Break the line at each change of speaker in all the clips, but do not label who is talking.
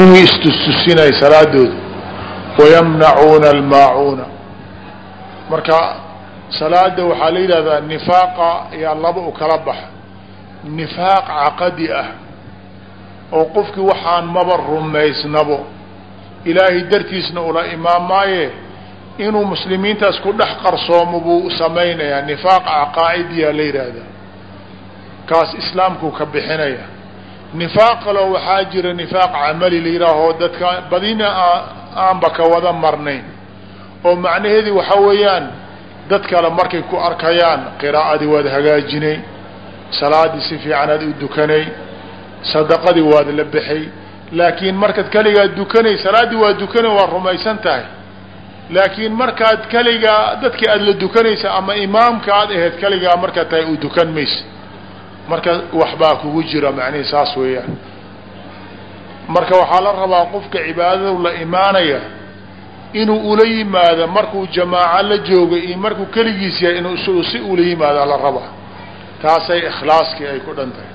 kuwii istustusinay salaadooda wayamnacuuna almaacuuna. Marka salaada waxaa la yidhahdaa nifaaqa ayaa laba u kala baxa. Nifaaq caqadi ah oo qofkii waxaan maba rumaysnabo. Ilaahay dartiisna ula imaamaaye inuu muslimiintaas ku dhex qarsoomo buu samaynayaa. Nifaaq caqaa'idiyaa la yidhaahdaa. Kaas islaamkuu ka bixinaya nifaaq kaloo waxaa jira nifaaq camali la yidhaahoo dadka badina aanba ka wada marnayn. oo macnaheedii waxaa weeyaan dad kale markay ku arkayaan qiraa'adii waad hagaajinay salaadii si fiican aad u dukanay sadaqadii waad la bixay laakiin markaad keligaa dukanay salaaddii waa dukanay waa rumaysan tahay. laakiin markaad keligaa dadkii aada la dukanaysa ama imaamka aad ahayd keligaa markaad tahay u dukan maysa marka waxbaa kugu jira macnihi saas weeyaan. Marka waxaa la rabaa qofka cibaadadu la imaanaya inuu ula yimaado markuu jamaaco la joogo iyo markuu keligiis yahay inuu si ula yimaado la rabaa. Taasay ikhlaaskii ay ku dhan tahay.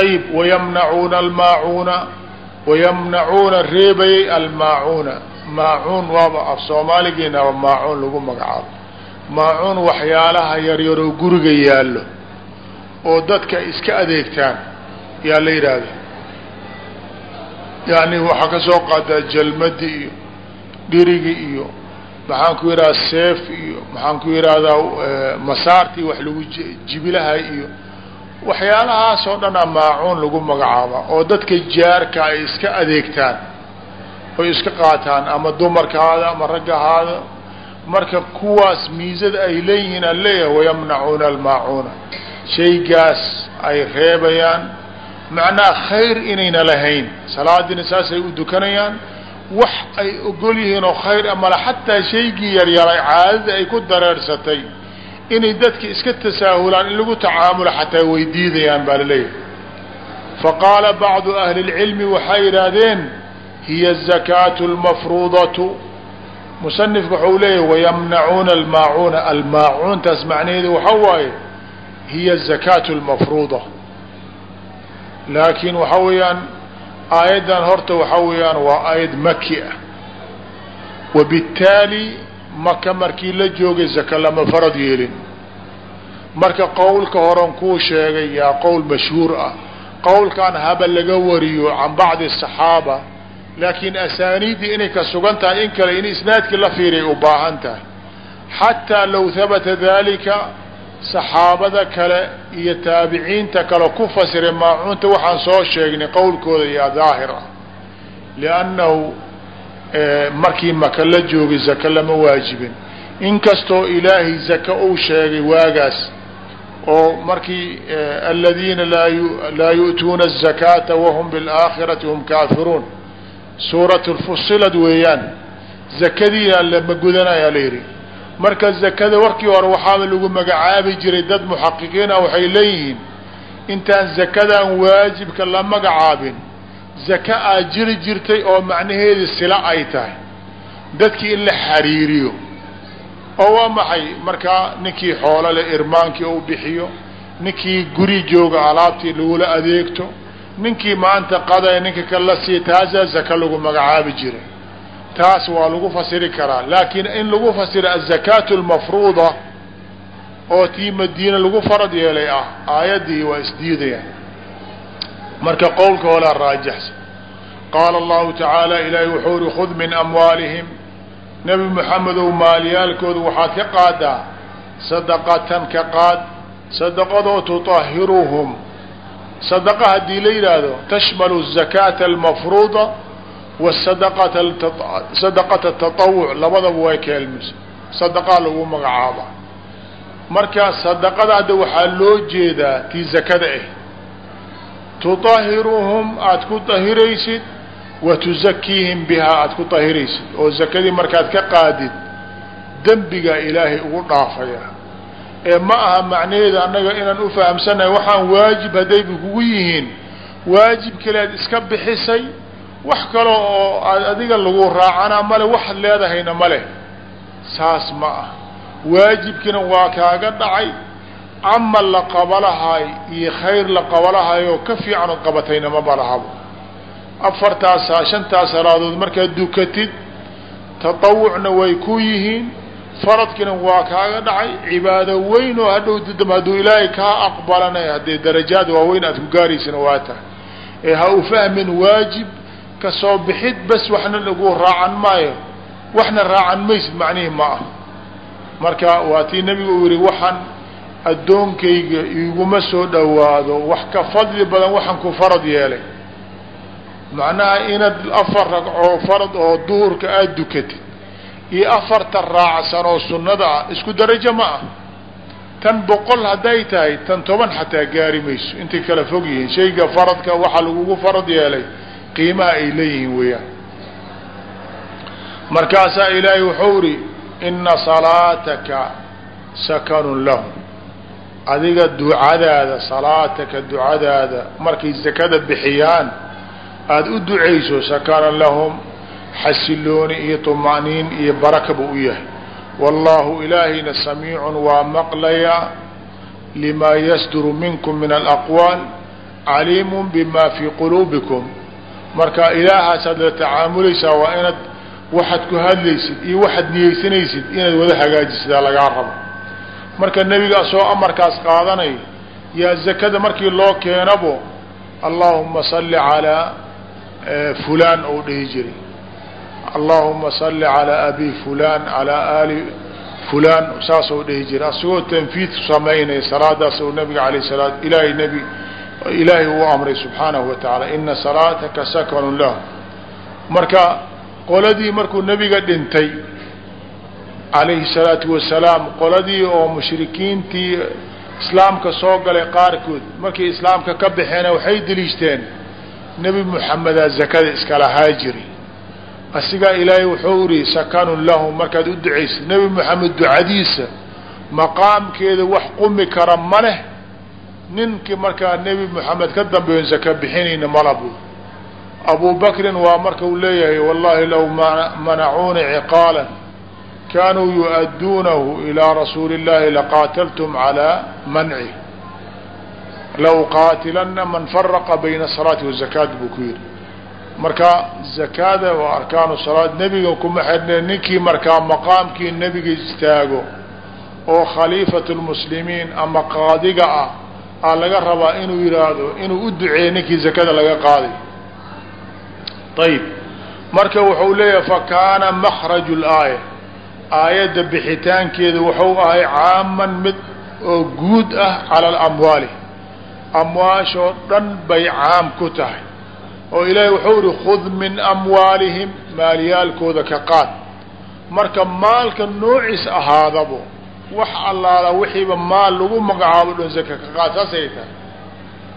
Ayib wayamnacuuna almaacuuna wayamnacuuna reebayay almaacuuna. Maacuun waaba af soomaaligeena maacuun lagu magacaabo. Maacuun waxyaalaha yaryaroo guriga yaallo oo dadka iska adeegtaan yaa la yidhaahda yani waxaa ka soo qaadaa jalmadi iyo dhirigi iyo maxaan ku yidhahda seef iyo maxaan ku yidhahdaa masaartii wax lagu jibilaha iyo waxyaalahaas oo dhana maacuun lagu magacaaba oo dadka jaarka ay iska adeegtaan oy iska qaataan ama dumarkaada ama raggahaada. Marka kuwaas miisada ay leeyihiin aan wayamnacuuna almaacuuna shaygaas ay reebayaan. Macnaha khayr inayna lahayn. Salaadiina saasay u dukanayaan. Wax ay ogol yihiin oo khayr a mala xataa shaygii yaryaray caadada ay ku dareersatay inay dadka iska tasaahulaan in lagu tacaamulo xataa way diidayaan baa la leeyahay fa qaala bacdu ahli اlcilmi waxay yidhaahdeen hiya azakaatu اlmafruudatu musanifku waxau leeyahy wayamnacuuna almaacuuna. Almaacuuntaas macnaheedu waxa waaye hiya zakaatu almafruuda. Laakiin waxaa weeyaan aayaddan horta waxaa weeyaan waa aayad maki ah. Wabittaali maka markii la joogay zaka lama farad yeelin. Marka qowlka horan kuu sheegay yaa qowl mashhuur ah. Qowlkan haba laga wariyo can bacdi asaxaaba laakiin asaaniiddii inay ka sugan tahay in kale in isnaadkii la fiiray u baahan tahay. Xataa low habata daalika saxaabada kale iyo taabiciinta kale ku fasiray maacuunta waxaan soo sheegnay qowlkooda yaa daahir ah liannahu markii maka la joogay zaka lama waajibin inkastoo ilaahay zaka uu sheegay waagaas oo markii aladiina laa yu'tuuna الzakaata wahum biاlaakhirati hum kaafiruun suurat fusilad weeyaan zakadiina lama gudanaya la yidhi marka zakada warkii hore waxaaba lagu magacaabi jiray dad muxaqiqiina waxay leeyihiin intaan zakadan waajibka la magacaabin zaka aad jiri jirtay oo macnaheedii sila ay tahay dadkii in la xariiriyo oo waa maxay? Markaa ninkii xoolo le irmaankii u bixiyo ninkii guri jooga alaabtii lagula adeegto ninkii maanta qadaya ninka kale la siiya taasaa zaka lagu magacaabi jiray taas waa lagu fasiri karaa. Laakiin in lagu fasiro azakaatu almafruuda oo tii madiina lagu farad yeelay ah aayaddii waa isdiidayaan marka qowlka walaa raajixsan qaala allahu tacaala ilaahay wuxuu uri khud min amwaalihim. Nebi moxamedow maalyaalkooda waxaad ka qaadaa sadaqatan ka qaad sadaqadoo tutahiruhum sadaqa haddii la yidhaahdo tashmalu الzakaata almafruuda sadaqata taawuc labadaba waa kaalmayso sadaqaa lagu magacaabaa marka sadaqada hadda waxaa loo jeedaa tii zakada eh. ah tuطahiruhum aada ku ahiraysid wa tuzakiihim bihaa aada ku ahiraysid oo zakadii markaad ka qaadid dembigaa ilaahay ugu dhaafaya. Ee ma aha macnaheeda annaga inaan u fahamsanahay waxaan waajib hadday kugu yihiin waajib kalead iska bixisay wax kale oo aad adiga lagu raacana male waxaad leedahayna ma leh. Saas ma ah. Waajibkiina waa kaaga dhacay. Camal la qabalahay iyo khayr la qabalahay oo ka fiican od qabatayna ma balahabo afartaas shantaas salaadood markaad dukatid tatawucna way ku yihiin. Faradkina waa kaaga dhacay. Cibaado weyn oo hadhow didam hadduu ilaahay kaa aqbalanay haddee darajaad waaweyn aad ku gaaraysana waa tahay. Ee ha u fahmin waajib ka soo bixid bas waxna lagu raacan maayo. Waxna raacan maysid macnihii ma ah. Marka waa tii nebigu uu yihi waxaan addoonkayga iguma soo dhowaado wax ka fadli badan waxaan ku farad yeelay. Macnaha inaad afar ragcoo farad oo duhurka aada dukatid iyo afarta raacsan oo sunnada ah isku darajo ma ah. Tan boqol hadday tahay tan toban xataa gaari mayso. Intay kala fog yihiin shayga faradka waxaa lagugu farad yeelay qiimaha ay leeyihiin weeyaan. Markaasaa ilaahay wuxuu ihi ina salaataka sakanun lahum. Adiga ducadaada salaataka ducadaada markay zakada bixiyaan aada u ducayso sakanan lahum xasilooni iyo طuma'niin iyo baraka buu u yahay. Wallaahu ilaahayna samiicun waa maqlaya limaa yasduru minkum min alaqwaal caliimun bima fii quluubikum marka ilaahaasaad la tacaamulaysaa waa inaad waxaad ku hadlaysid iyo waxaad niyeysanaysid inaad wada hagaajisidaa lagaa rabo marka nebiga asoo amarkaas qaadanay yaa zakada markii loo keenabo allahuma salli calaa fulaan ou dhihi jiray. Allahuma salli calaa abi fulaan calaa aali fulaan saasou dhihi jiray. Asagoo tanfiid samaynaya salaadaas oo nabiga alayh salaat ilaahay nebi ilaahay uu amray subxaanahu wa tacaala ina salaataka sakanun lahu marka qoladii markuu nebiga dhintay calayhi salaatu wasalaam qoladii oo mushrikiintii islaamka soo galay qaarkood markay islaamka ka baxeena waxay deliishteen nebi moxamedaa zakada iskalahaa jiri. Asigaa ilaahay wuxuu ihi sakanun lahum markaad u ducaysa nebi moxamed ducadiisa maqaamkeeda wax qumi kara ma leh ninkii markaa nebi moxamed ka dambeeyon zaka bixinayna malabu abu bakrin waa marka uu leeyahay wallahi low manacuuna ciqaala kanuu yu-adduunahu ilaa rasuuli اllahi laqaataltum calaa manci. Lauqaatilana man faraqa bayna asalaati wazakaat buu ku yidhi. Marka zakada waa arkaanu salaad nebiga kuma xidhne ninkii markaa maqaamkii nebiga istaago oo khaliifat lmuslimiin ama qaadiga ah aa laga rabaa inuu yidhaahdo inuu u duceeyo ninkii zakada laga qaaday ayib marka wuxuu leeyahay fakaana makraju laaya aayadda bixitaankeeda wuxuu ahay caaman mid oo guud ah cala alamwaali amwaashoo dhan bay caam ku tahay. Oo ilaahay wuxuu ihi khud min amwaalihim maalyaalkooda ka qaad. Marka maalka noociis ahaadabo wax allaala wixiiba maal lagu magacaabo dhan zaka ka qaad saasay tahay.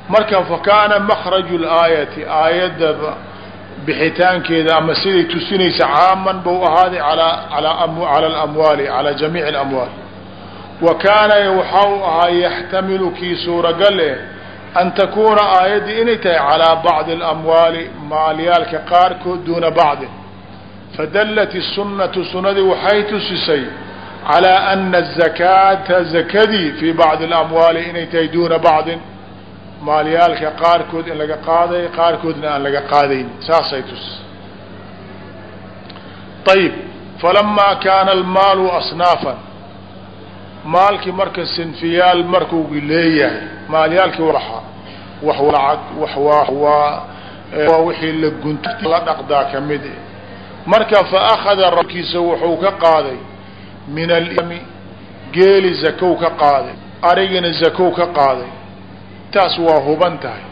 Marka fakaana makraju laayati aayadda bixitaankeeda ama siday tusinaysa caaman bau ahaaday alaa cala alamwaali calaa jamiici alamwaal wa kaana waxa uu ahaa yaxtamilu kii suuragal eh an takuuna aayaddii inay tahay calaa bacdi alamwaali maalyaalka qaarkood duuna bacdin. Fadallat الsunatu sunadii waxay tusisay calىa ana الzakaata zakadii fii bacdi اlamwaali inay tahay duuna bacdin maalyaalka qaarkood in laga qaaday qaarkoodna aan laga qaadayn saasay tusisay ayib falamaa kaana almaalu asnaafan maalkii marka sinfiyaal markuu leeyahay maalyaalkii walaxaa wax lacag wax waa waa waa wixii la gunta la dhaqdaa kamid marka fa akhada rabkiisa wuxuu ka qaaday min almi geeli zakow ka qaaday arigina zakow ka qaaday taas waa huban tahay.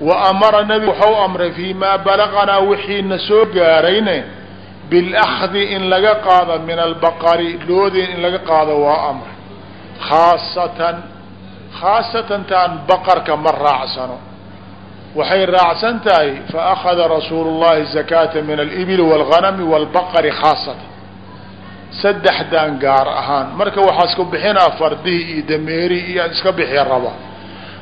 Wa amara nebi waxau amray fii maa balaqanaa wixiina soo gaarayne bilakdi in laga qaado min albaqari loodii in laga qaado waa amray. Khaasatan khaasatan taan baqarka ma raacsano. Waxay raacsan tahay fa akhada rasuulu llahi zakaata min alibili waalghanami waalbaqari khaasatan saddexdan gaar ahaan. Marka waxaa iska bixinaa fardihii iyo dameerihii iyo iska bixi raba.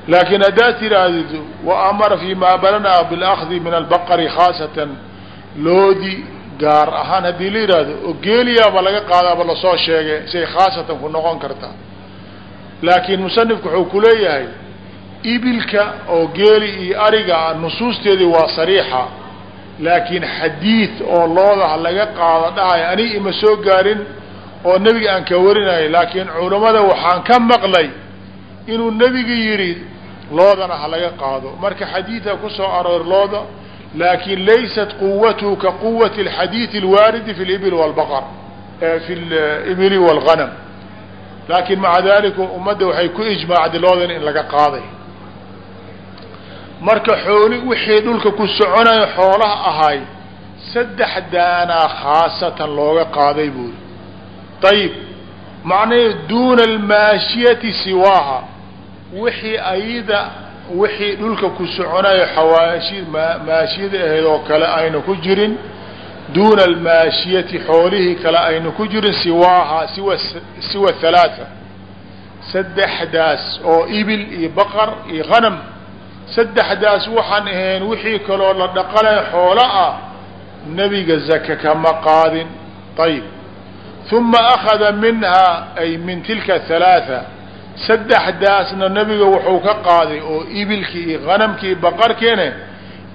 Laakiin haddaad tirahdid waamara fi ma balanaa bilakdi min albaqari khaasatan loodi gaar ahaan. Haddii la yidhaahdo oo geeliyaaba laga qaadaaba la soo sheegay say khaasatan ku noqon kartaa laakiin musanifku wuxuu ku leeyahay ibilka oo geeli iyo ariga nusuusteedii waa sariixa laakiin xadiid oo looda laga qaado dhahay ani ima soo gaarin oo nebiga aan ka warinayo laakiin culammada waxaan ka maqlay inuu nebiga yidhi loodana ha laga qaado. Marka xadiida ku soo aroor looda laakin laysat quwatuhu ka quwati alxadiidi alwaaridi fi libil walbaqar fi libili walganam laakiin maca dalika ummadda waxay ku ijmaacday loodan in laga qaaday marka xooli wixii dhulka ku soconayo xoolaha ahay saddex daanaa khaasatan looga qaaday buuri. Ayib macnaheed duuna almaashiyati siwaaha. Wixii ayada wixii dhulka ku soconayo xawaashi maashiyada ahayd oo kale ayna ku jirin. Duuna almaashiyati xoolihii kale ayna ku jirin siwaaha siwa siwa halaaa saddexdaas oo ibil iyo baqar iyo hanam saddexdaas waxaan ahayn wixii kaloo la dhaqanay xoolo ah nebiga zaka kama qaadin. Ayib uma akhada minhaa ay min tilka halaaa saddexdaasna nebiga wuxuu ka qaaday oo ibilkii iyo hanamkii iyo baqarkiine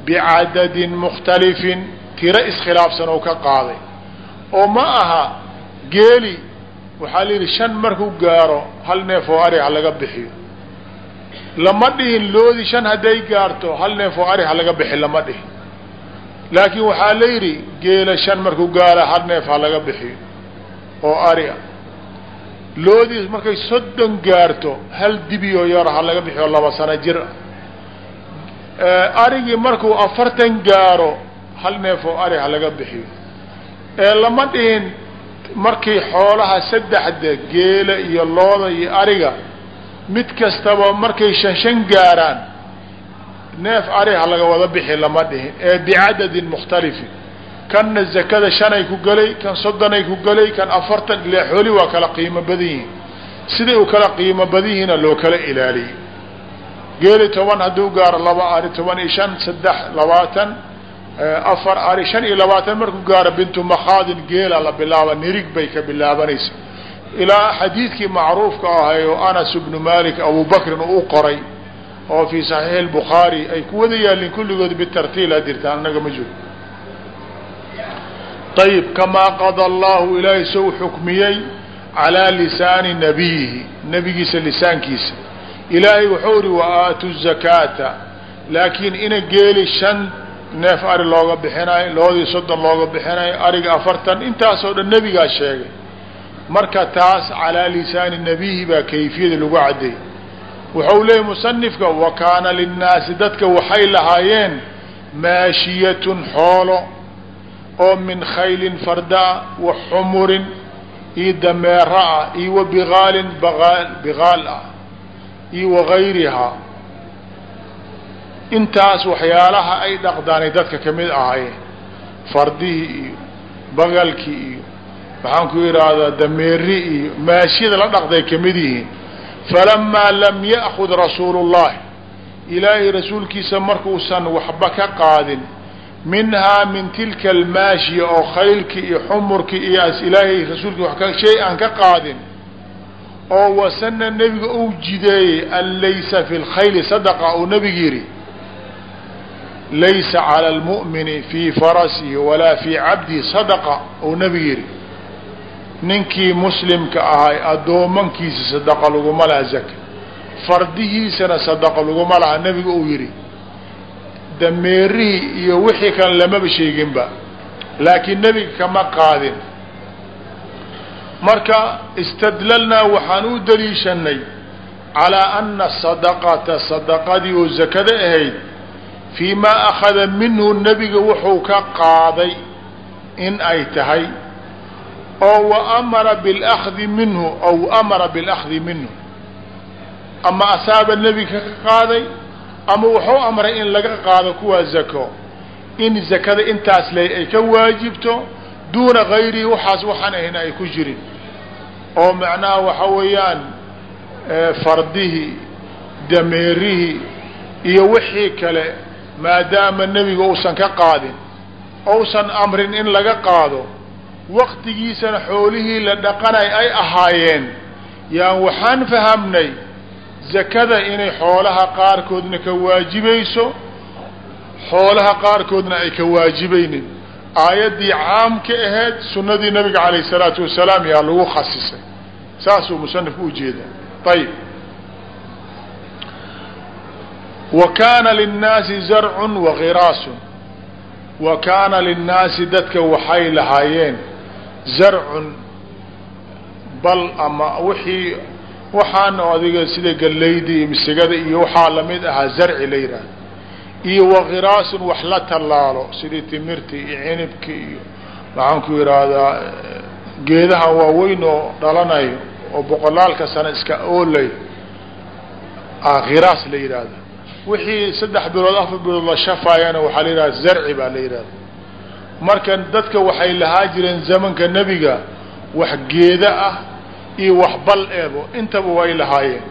bicadadin mukhtalifin tiro iskhilaafsan oo ka qaaday. Oo ma aha geeli waxaa la yidhi shan markuu gaaro hal neef oo ari ha laga bixiyo lama dhihin loodi shan hadday gaarto hal neef oo ari ha laga bixi lama dhihin laakiin waxaa la yidhi geela shan markuu gaaro hal neef ha laga bixiyo oo ari. A loodiis markay soddon gaarto hal dibiyoo yar ha laga bixiyo laba sano jir. Ah arigii markuu afartan gaaro hal neef oo ari ha laga bixiyo ee lama dhihin markii xoolaha saddexda geela iyo looda iyo ariga mid kastaba markay shan shan gaaraan neef ari ha laga wada bixi lama dhihin ee bicadadin mukhtalifin. Kanna zakada shanay ku gelay kan soddonay ku gelay kan afartan ilaa xooli waa kala qiimo badan yihiin siday u kala qiimo badan yihiina loo kala ilaaliyey geeli toban hadduu gaaro laba ari toban iyo shan saddex labaatan afar ari shan iyo labaatan markuu gaaro bintu makhaadin geela la bilaaba nirig bay ka bilaabanaysa ilaa xadiidkii macruufka ahay oo anas ibnu malik abubakrin uu qoray oo fii saxiixi lbukhaari ay ku wada yaalin kulligood bitartiil ha dirtaan annaga ma jiro. Ayib kamaa qada allahu ilaahay sou xukmiyey calaa lisaani nabiyihi nebigiisa lisaankiisa. Ilaahay wuxuu ihi wa aatu zakaata. Laakiin ina geeli shan neef ari looga bixinayo loodii soddon looga bixinayo ariga afartan intaasoo dhan nebigaa sheegay marka taas calaa lisaani nabiyihi baa kayfiyada lagu caddeeyey. Wuxuu leeyay musanifka wa kaana linnaasi dadka waxay lahaayeen maashiyatun xoolo oo min khaylin fardaa wa xumurin iyo dameero ah iyo wa bigaalin baa bigaal ah iyo wagayrihaa intaas waxyaalaha ay dhaqdaanay dadka ka mid ahaayeen fardihii iyo bagalkii iyo maxaan ku idhaahdaa dameeri iyo maashiyada la dhaqday ka mid yihiin. Falamaa lam ya'kud rasuulu llahi ilaahay rasuulkiisa markuusan waxba ka qaadin minhaa min tilka almaashiya oo khaylkii iyo xumurkii iyo as ilaahay wa shay aan ka qaadin oo wasana nebiga uu jideeyey an laysa fi lkhayli sadaqa uu nebigu yidhi laysa cala almu'mini fii farasihi walaa fii cabdihi sadaqa uu nebigu yidhi ninkii muslimka ahay addoomankiisa sadaqa laguma laha zaka. Fardihiisana sadaqa laguma laha nebiga uu yidhi dameerihii iyo wixii kale lamaba sheeginba. Laakiin nebiga kama qaadin. Marka istadlalnaa waxaan u daliishanay calaa ana sadaqata sadaqadii oo zakada ahayd fii maa akhada minhu nebiga wuxuu ka qaaday in ay tahay oo wa amara bilakdi minhu aw amara bilakdi minhu. Ama asaaba nebiga ka qaaday ama wuxuu amray in laga qaado kuwaa zako in zakada intaas le ay ka waajibto duuna gayrihi waxaas waxaan ahayn ay ku jirin. Oo macnaha waxa weeyaan fardihii dameerihii iyo wixii kale maadaama nebiga uusan ka qaadin ousan amrin in laga qaado waktigiisana xoolihii la dhaqanay ay ahaayeen. Yaan waxaan fahamnay zakada inay xoolaha qaarkoodna ka waajibayso xoolaha qaarkoodna ay ka waajibaynin. Aayaddii caamka ahayd sunnadii nabiga calayh salaatu wasalaam yaa lagu khasisay. Saasuu musanifku u jeedaa ayib wa kaana linnaasi zarcun wakiraasun wa kaana linnaasi dadka waxay lahaayeen zarcun bal ama wixii waxaana adiga sida gallayda iyo misigada iyo waxaa la mid ahaa zarci la yidhaah iyo wakiraasun wax la tallaalo sidii timirta iyo cinibka iyo maxaanku yidhaahdaa geedaha waaweyn oo dhalanayo oo boqolaalka sano iska oolay khiraas la yidhaahda wixii saddex bilood afar bilood la shafaayana waxaa la yidhahda zarci baa la yidhahda marka dadka waxay lahaa jireen zamanka nebiga wax geeda ah iyo wax bal eebo intaba way lahaayeen.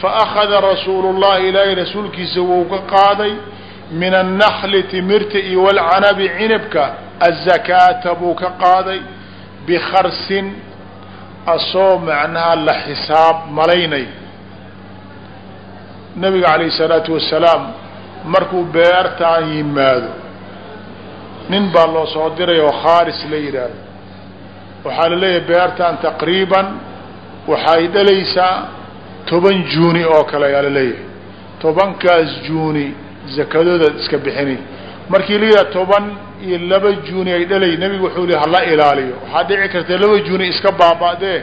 Fa akhada rasuulu llahi ilaahay rasuulkiisa wuu ka qaaday min annakli timirta iyo walcanabi cinabka azakaata buu ka qaaday bikharsin asoo macnaha la xisaab malaynay. Nabiga calayh salaatu wasalaam markuu beertaan yimaado nin baa loo soo diray oo khaaris la yidhaahdo waxaa la leeyahay beertaan taqriiban waxay dhalaysaa toban juuni oo kale ayaa la leeyahay. Tobankaas juuni zakadoodaad iska bixinay markii la yidhaha toban iyo laba juuni ay dhalay nebigu wuxuu li hala ilaaliyo. Waxaa dhici karta laba juuni iska baaba'dee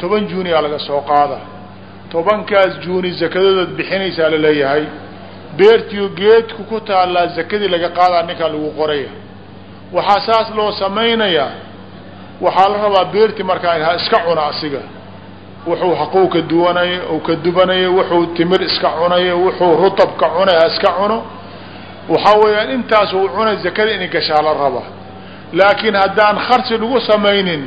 toban juuni aa laga soo qaada tobankaas juuni zakadoodaad bixinaysaa la leeyahay beertiyo geedku ku taallaa zakadii laga qaadaa ninkaa lagu qoraya waxaa saas loo samaynayaa waxaa la rabaa beerti markaa ha iska cuna asiga. Wuxuu haqow ka duwanaya ou ka dubanaya wuxuu timir iska cunaya wuxuu rutabka cunay ha iska cuno. Waxaa weeyaan intaas uu cunay zakada inay gashaa la raba laakiin haddaan kharsi lagu samaynin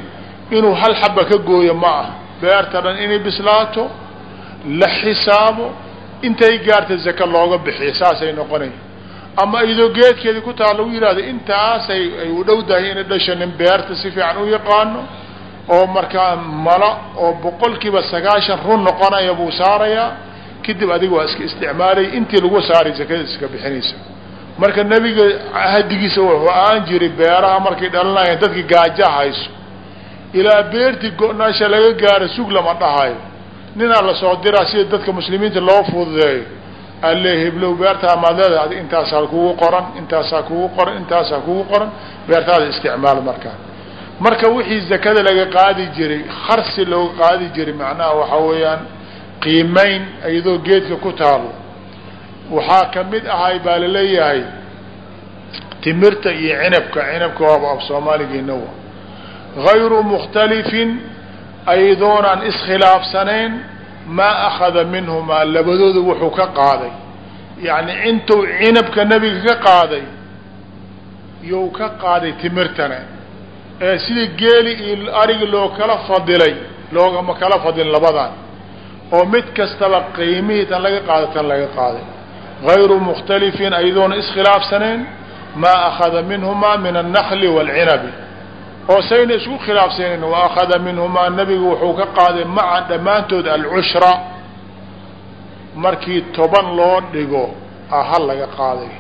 inuu hal xaba ka gooyo ma ah beerta dhan inay bislaato la xisaabo intay gaarta zaka looga bixiyo saasay noqonay ama iyadoo geedkeedii ku taal lagu yihahdo intaasay ay u dhow dahay inay dhasho nin beerta si fiican u yaqaano oo markaa mala oo boqolkiiba sagaashan run noqonaya buu saarayaa. Kadib adiga waa iska isticmaalay intii lagu saaray zakada iska bixinaysa. Marka nebiga hadigiisa wuxuu aan jiray beeraha markay dhalanayeen dadki gaaja hayso. Ilaa beertii go-naasha laga gaaro sug lama dhahayo. Ninaa la soo diraa sida dadka muslimiinta loo fududeeyo alle heblow beertaa maad leedahay intaasaa kugu qoran intaasaa kugu qoran intaasaa kugu qoran beertaada isticmaal markaa marka wixii zakada laga qaadi jiray kharsi looga qaadi jiray macnaha waxaa weeyaan qiimayn iyadoo geedka ku taalo. Waxaa ka mid ahay baa la leeyahay timirta iyo cinabka cinabka waaba af soomaaligeena wa gayru mukhtalifin aydoonaan iskhilaafsanayn maa akhada minhumaa labadooda wuxuu ka qaaday. Yacni intuu cinabka nebiga ka qaaday you ka qaaday timirtana. Ee sidii geeli iyo arigi loo kala fadilay loogama kala fadilin labadan. Oo mid kastaba qiimihii tan laga qaada tan laga qaaday. Gayru mukhtalifin ayadoona iskhilaafsanayn maa akhada minhumaa min annakli waalcinabi oo sayna isku khilaafsanen wa akhada minhumaa nebigu wuxuu ka qaaday maca dhammaantood alcushra markii toban loo dhigo ahal laga qaaday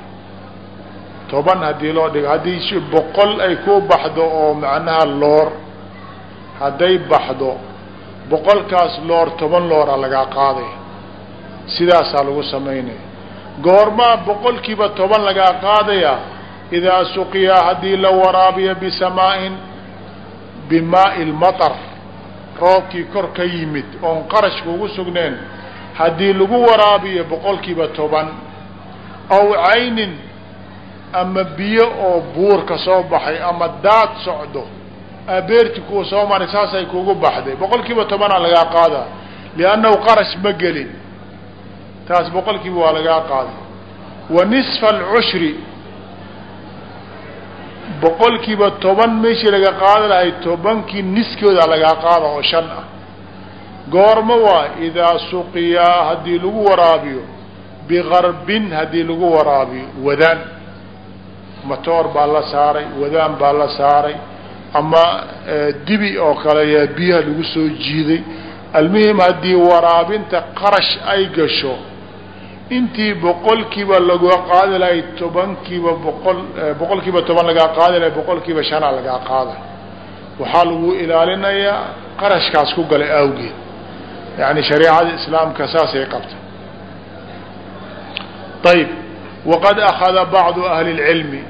toban haddii loo dhigo haddii boqol ay ku baxdo oo macnaha loor hadday baxdo boqolkaas loor toban loora lagaa qaaday sidaasaa lagu samaynaya goormaa boqolkiiba toban lagaa qaadaya idaa suqiyaa haddii la waraabiyo bisamaa-in bimaa'i lmatar roobkii kor ka yimid oon qarashka ugu sugneen haddii lagu waraabiyo boqolkiiba toban aw caynin ama biyo oo buur ka soo baxay ama daad socdo abeerti kuwa soo maray saasay kugu baxday. Boqol kiiba tobanaa lagaa qaadaa liannahu qarash ma gelin. Taas boqol waa lagaa qaaday. Wa nisfa alcushri boqol kiiba toban meeshii laga qaada lahay tobankii niskooda lagaa qaada oo shan ah. Goorma waa idaa suqiyaa haddii lagu waraabiyo bigarbin haddii lagu waraabiyo wadaan. Matoor baa la saaray wadaan baa la saaray. Ama dibi oo kale ayaa biyaha lagu soo jiiday. Almuhim haddii waraabinta qarash ay gasho intii boqolkiiba laga qaadi lahay tobankiiba boqol boqolkiiba toban lagaa qaadi lahay boqolkiiba shanaa lagaa qaada. Waxaa lagu ilaalinayaa qarashkaas ku galay awgeed. Yani shareecada islaamka saasay qabta ayb waqad akhada bacdu ahli اlcilmi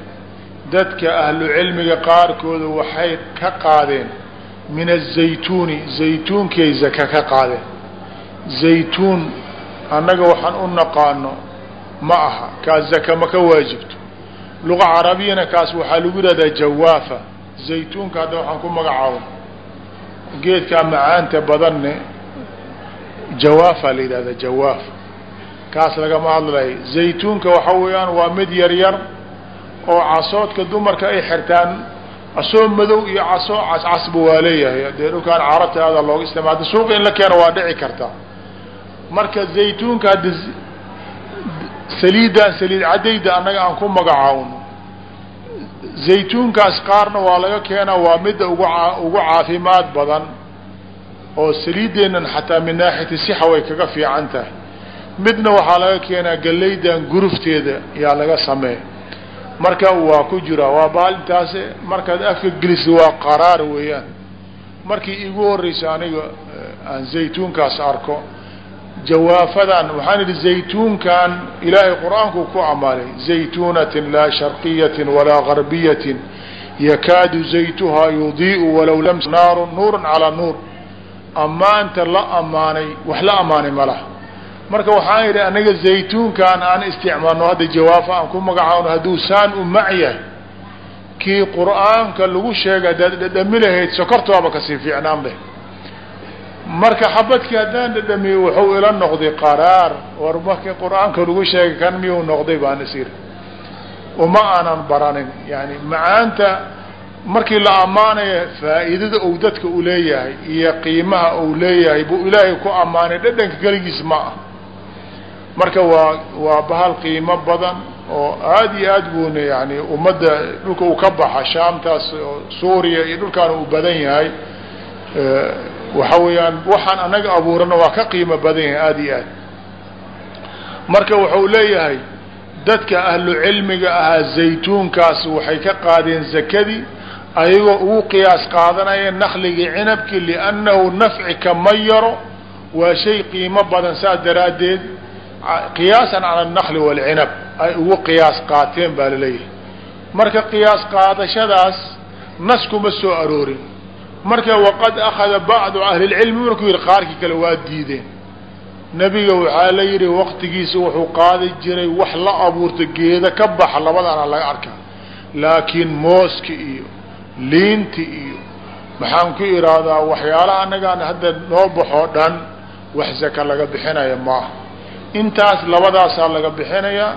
dadka ahlu cilmiga qaarkooda waxay ka qaadeen min azaytuuni zaytuunkay zaka ka qaadeen. Zaytuun annaga waxaan u naqaano ma aha kaas zaka ma ka waajibto. Luqa carabiyana kaas waxaa lagu yihahdaa jawaafa. Zaytuunka hadda waxaan ku magacaabo geedkaa macaanta badanne jawaafa la yidhahdaa jawaaf. Kaas lagama hadlayo zaytuunka waxa weeyaan waa mid yar oo casoodka dumarka ay xirtaan asoo madow iyo casoo cascasba waa leeyahay. Dee dhulkaan carabta aada looga isticmaal suuqa in la keeno waa dhici karta marka zaytuunka hadda saliidan saliid cadayda annaga aan ku magacaawno zaytuunkaas qaarna waa laga keenaa waa midda ugu ugu caafimaad badan oo saliideennan xataa min naaxiyati sixa way kaga fiican tahay. Midna waxaa laga keenaa gallaydan gurufteeda yaa laga sameeya marka waa ku jira waa baalintaas markaad afka gelisa waa qaraar weeyaan. Markii igu horreysa aniga aan zaytuunkaas arko jawaafadan waxaan idhi zaytuunkan ilaahay qur'aanku ku amaalay zaytuunatin laa sharqiyatin walaa garbiyatin yakaadu zaytuhaa yudii'u walow lam naaru nuuran calaa nuur. Ammaanta la ammaanay wax la ammaanay ma laha. Marka waxaan idhi anaga zaytuunkan aan isticmaalno hadda jawaafa aan ku magacaawno hadduu saan u macyahay kii qur'aanka lagu sheegay hadaad dhadhami lahayd sokortaaba ka sii fiicnaan leh marka xabadkii haddaan dhadhamiye wuxuu ila noqday qaraar. War markii qur'aanka lagu sheegay kan miyuu noqday baan uma aanan baranin. Yani macaanta markii la ammaanaya faa'iidada uu dadka u leeyahay iyo qiimaha uu leeyahay buu ilaahay ku ammaanay dhadhanka keligiis ma ah marka waa waa bahal qiimo badan oo aada iyo aad buuna yani ummadda dhulka uu ka baxa shaamtaas suuriya iyo dhulkaan uu badan yahay waxa weeyaan waxaan anaga abuurana waa ka qiimo badan yahay aada iyo aad. Marka wuxuu leeyahay dadka ahlu cilmiga ahaa zaytuunkaas waxay ka qaadeen zakadii ayagoo ugu qiyaas qaadanaya nakligii cinabkii liannahu nafci kama yaro waa shay qiimo badan saas daraaddeed qiyaasan cala alnakli waalcinab ay ugu qiyaas qaateen baa la leeyahay marka qiyaas qaadashadaas nas kuma soo aroorin marka waqad akhada bacdu ahli lcilmi markuu yihi qaarkii kale waa diideen. Nebiga waxaa la yidhi waqtigiisa wuxuu qaadi jiray wax la abuurta geeda ka baxa labadana laga arka laakiin mooska iyo liinti iyo maxaan ku ihahdaa waxyaalaha annagaan hadda noo baxoo dhan wax zaka laga bixinaya maaha. Intaas labadaasaa laga bixinayaa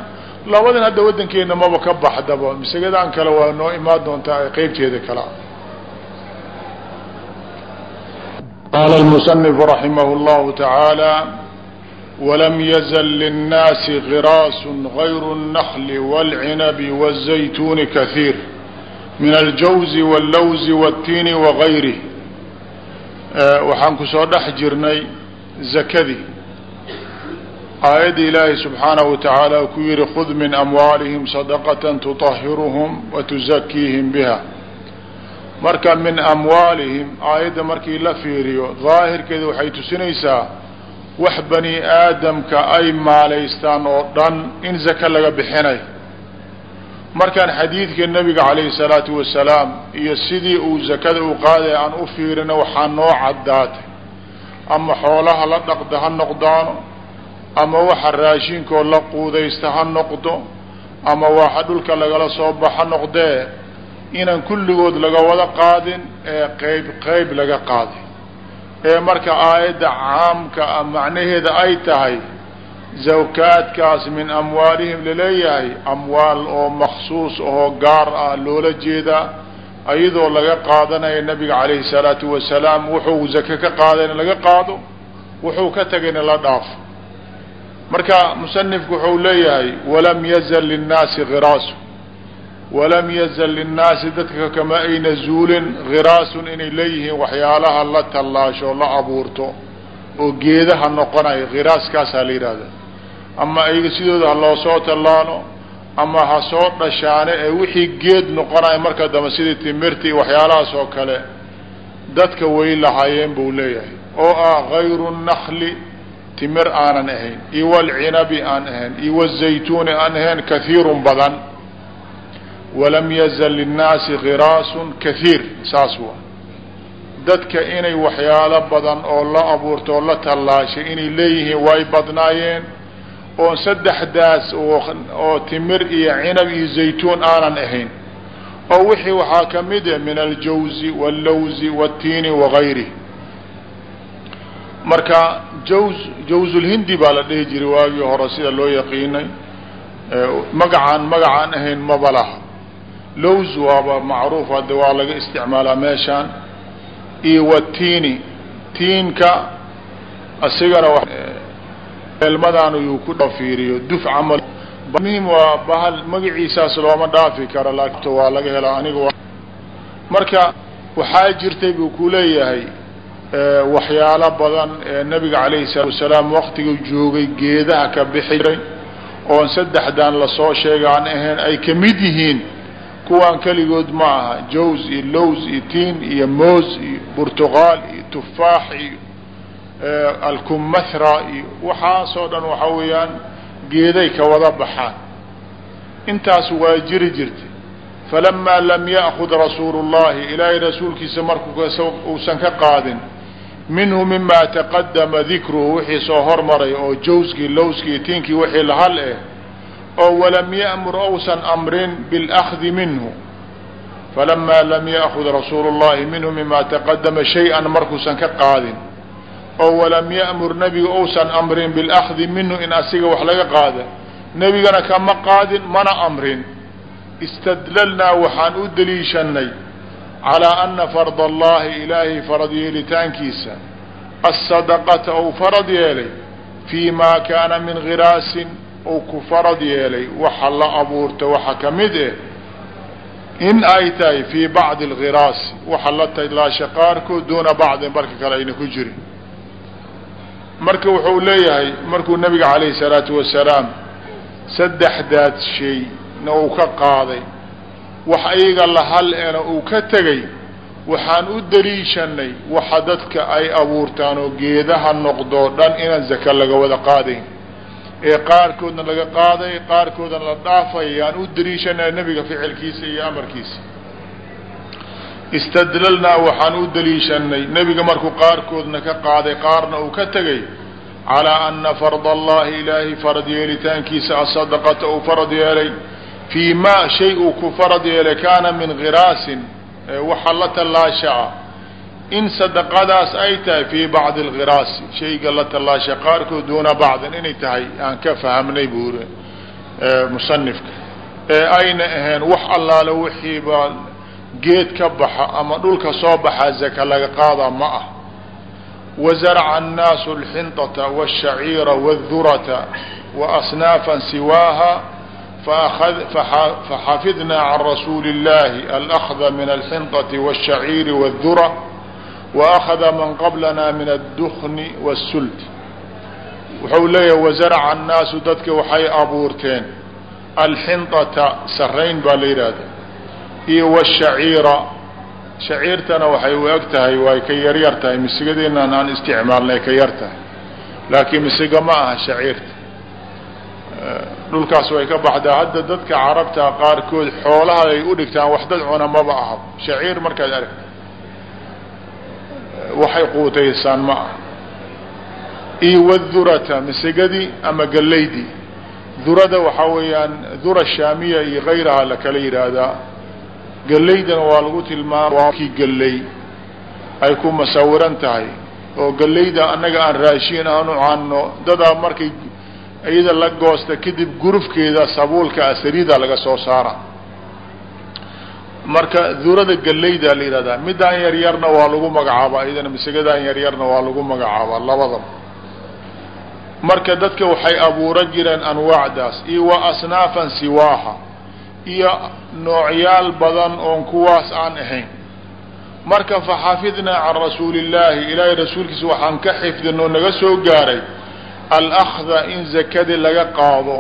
labadan hadda waddankeena maba ka baxdaba. Masagadan kale waa noo imaan doontaa ay qeybteeda kala qaala almusanifu raximah llahu tacaala walam yazal linnaasi giraasu gayru الnakli wاlcinabi wالzaytuuni kahiir min aljawzi wاllawzi wاtiini wagayrih waxaan kusoo dhex jirnay zakadii aayadda ilaahay subxaanahu wa tacaala ku yihi khud min amwaalihim sadaqata tuطahiruhum watuzakiihim biha marka min amwaalihim aayadda markii la fiiriyo daahirkeeda waxay tusinaysaa wax bani aadamka ay maalaystaan oo dhan in zaka laga bixinay. Markaan xadiidka nebiga calayhi salaatu wasalaam iyo sidii uu zakada u qaadaya aan u fiirino waxaa noo caddaatay. Ama xoolaha la dhaqda ha noqdaano ama waxa raashinkoo la quudaysta ha noqdo ama waxa dhulka lagala soo baxa noqdee inaan kulligood laga wada qaadin ee qeyb qeyb laga qaaday ee marka aayadda caamka a macnaheeda ay tahay zawkaadkaas min amwaalihim la leeyahay amwaal oo maksuus oo gaar ah loola jeedaa ayadoo laga qaadanaya nabiga calayhi salaatu wasalaam wuxuu zake ka qaadayna laga qaado wuxuu ka tagayna la dhaafo. Marka musanifku wuxuu leeyahay walam yazal linnaasi hiraasu walam yazal linnaasi dadka kama ayna zuulin hiraasun inay leeyihiin waxyaalaha la tallaasho la abuurto oo geedaha noqonaya hiraaskaasaa la yidhahda ama iyaga sidooda ha loo soo tallaalo ama ha soo dhashaane ee wixii geed noqonaya marka dambe sidii timirta iyo waxyaalahaas oo kale dadka way lahaayeen buu leeyahay oo ah gayru nakli timir aanan ahayn iyo walcinabi aan ahayn iyo wazaytuuni aan ahayn kahiirun badan walam yazal linnaasi khiraasun kahiir saas wa dadka inay waxyaalo badan oo la abuurto oo la tallaashay inay leeyihiin way badnaayeen oon saddexdaas oo timir iyo cinab iyo zaytuun aanan ahayn oo wixii waxaa ka mid ah min aljawzi wallawzi wاtiini wagayrih marka jaws jawzulhindi baa la dhihi jiray waagii hore sida loo yaqiinay magacaan magacaan ahayn maba laha lows waaba macruuf hadda waa laga isticmaalaa meeshaan. Iyo watiini tiinka asigana elmadaan yuu ku fiiriyo duf camal. Muhim waa bahal magaciisaas looma dhaafi karo laakin waa laga helaa aniga marka waxaa jirtay buu ku leeyahay waxyaalo badan ee nabiga calayhi salaatu wasalaam waktigu joogay geedaha ka bixi jiray oon saddexdan la soo sheega aan ahayn ay ka mid yihiin kuwaan keligood ma aha jaws iyo lows iyo tiin iyo moos iyo burtuqaal iyo tufaax iyo alkumahra iyo waxaasoo dhan waxa weeyaan geeday ka wada baxaan. Intaas waa jiri jirtay. Falamaa lam ya'kud rasuulu llahi ilaahay rasuulkiisa markuu ka qaadin minhu mima taqadama dikruhu wixii soo hormaray oo jawskii lowskii tiinkii wixii lahal eh oo walam ya'mur ousan amrin bilakdi minhu. Falamaa lam ya'kud rasuulu llahi minhu mima taqadama shay-an markuusan ka qaadin. Oo walam ya'mur nebiga ousan amrin bilakdi minhu in asiga wax laga qaada. Nebigana kama qaadin mana amrin. Istadlalnaa waxaan u deliishanay calaa ana farda allahi ilaahay farad yeelitaankiisa asadaqata ou farad yeelay fii ma kaana min khiraasin ou ku farad yeelay waxa la abuurta waxa ka mid eh in ay tahay fii bacdi alkhiraasi waxa la tallaasha qaarkood duuna bacdin barka kale ayna ku jirin. Marka wuxuu leeyahay markuu nabiga calayhi salaatu wasalaam saddexdaad shayna uu ka qaaday wax iyaga lahal ena uu ka tegay waxaan u daliishanay waxa dadka ay abuurtaan oo geedaha noqdoo dhan inaan zaka laga wada qaadayn ee qaarkoodna laga qaaday qaarkoodna la dhaafay aan u daliishanay nebiga ficilkiisa iyo amarkiisa. Istadlalnaa waxaan u daliishanay nebiga markuu qaarkoodna ka qaaday qaarna uu ka tegay calaa ana farda allahi ilaahay farad yeelitaankiisa asadaqata uu farad yeelay. Fii ma shay uu ku farad yeelay kaana min khiraasin waxa la tallaasha ah in sadaqadaas ay tahay fii bacdi alkhiraasi shayga la tallaasha qaarkood duuna bacdin inay tahay aan ka fahamnay buuri musanifka ee ayna ahayn wax allaale wixiiba geed ka baxa ama dhulka soo baxaa zaka laga qaadaa ma ah wazaraca annaasu alxinطata wاshaciira wاdurata waasnaafa siwaaha faxafidna can rasuuli اllahi alأkhda min alxinطaةi wالshaciiri wاdura waأkhada man qablana min addukni wالsult wuxuu leeyahay wazaraca annaasu dadka waxay abuurteen alxinطata sarayn baa la yidhaahda iyo wshaciira shaciirtana waxay u eg tahay way ka yaryar tahay misigadeenan aan isticmaalnay ka yar tahay laakiin misiga ma aha shaciirta dhulkaas way ka baxdaa hadda dadka carabta qaarkood xoolaha ay u dhigtaan wax dad cuna maba aha shaciir markaad aragta waxay quutaysaan ma aha. Iyo wadurata misigadii ama gallaydii durada waxaa weeyaan dura shaamiya iyo kayraha la kala yidhaahdaa gallaydana waa lagu tilmaama kii ay ku masawiran tahay. Oo gallayda annaga aan raashiin aanu caano dadaa markay iyada la goosta kadib gurufkeeda sabuulka asariida laga soo saara marka durada gallayda la yidhahdaa midaan yaryarna waa lagu magacaabaa iyadana misegadaan yaryarna waa lagu magacaabaa labadaba marka dadka waxay abuuran jireen anwaacdaas iyo wa asnaafan siwaaha iyo noocyaal badan oon kuwaas aan ahayn. Marka faxafidnaa can rasuuli illaahi ilaahay rasuulkiisa waxaan ka xifdinoo naga soo gaaray alakda in zakadii laga qaado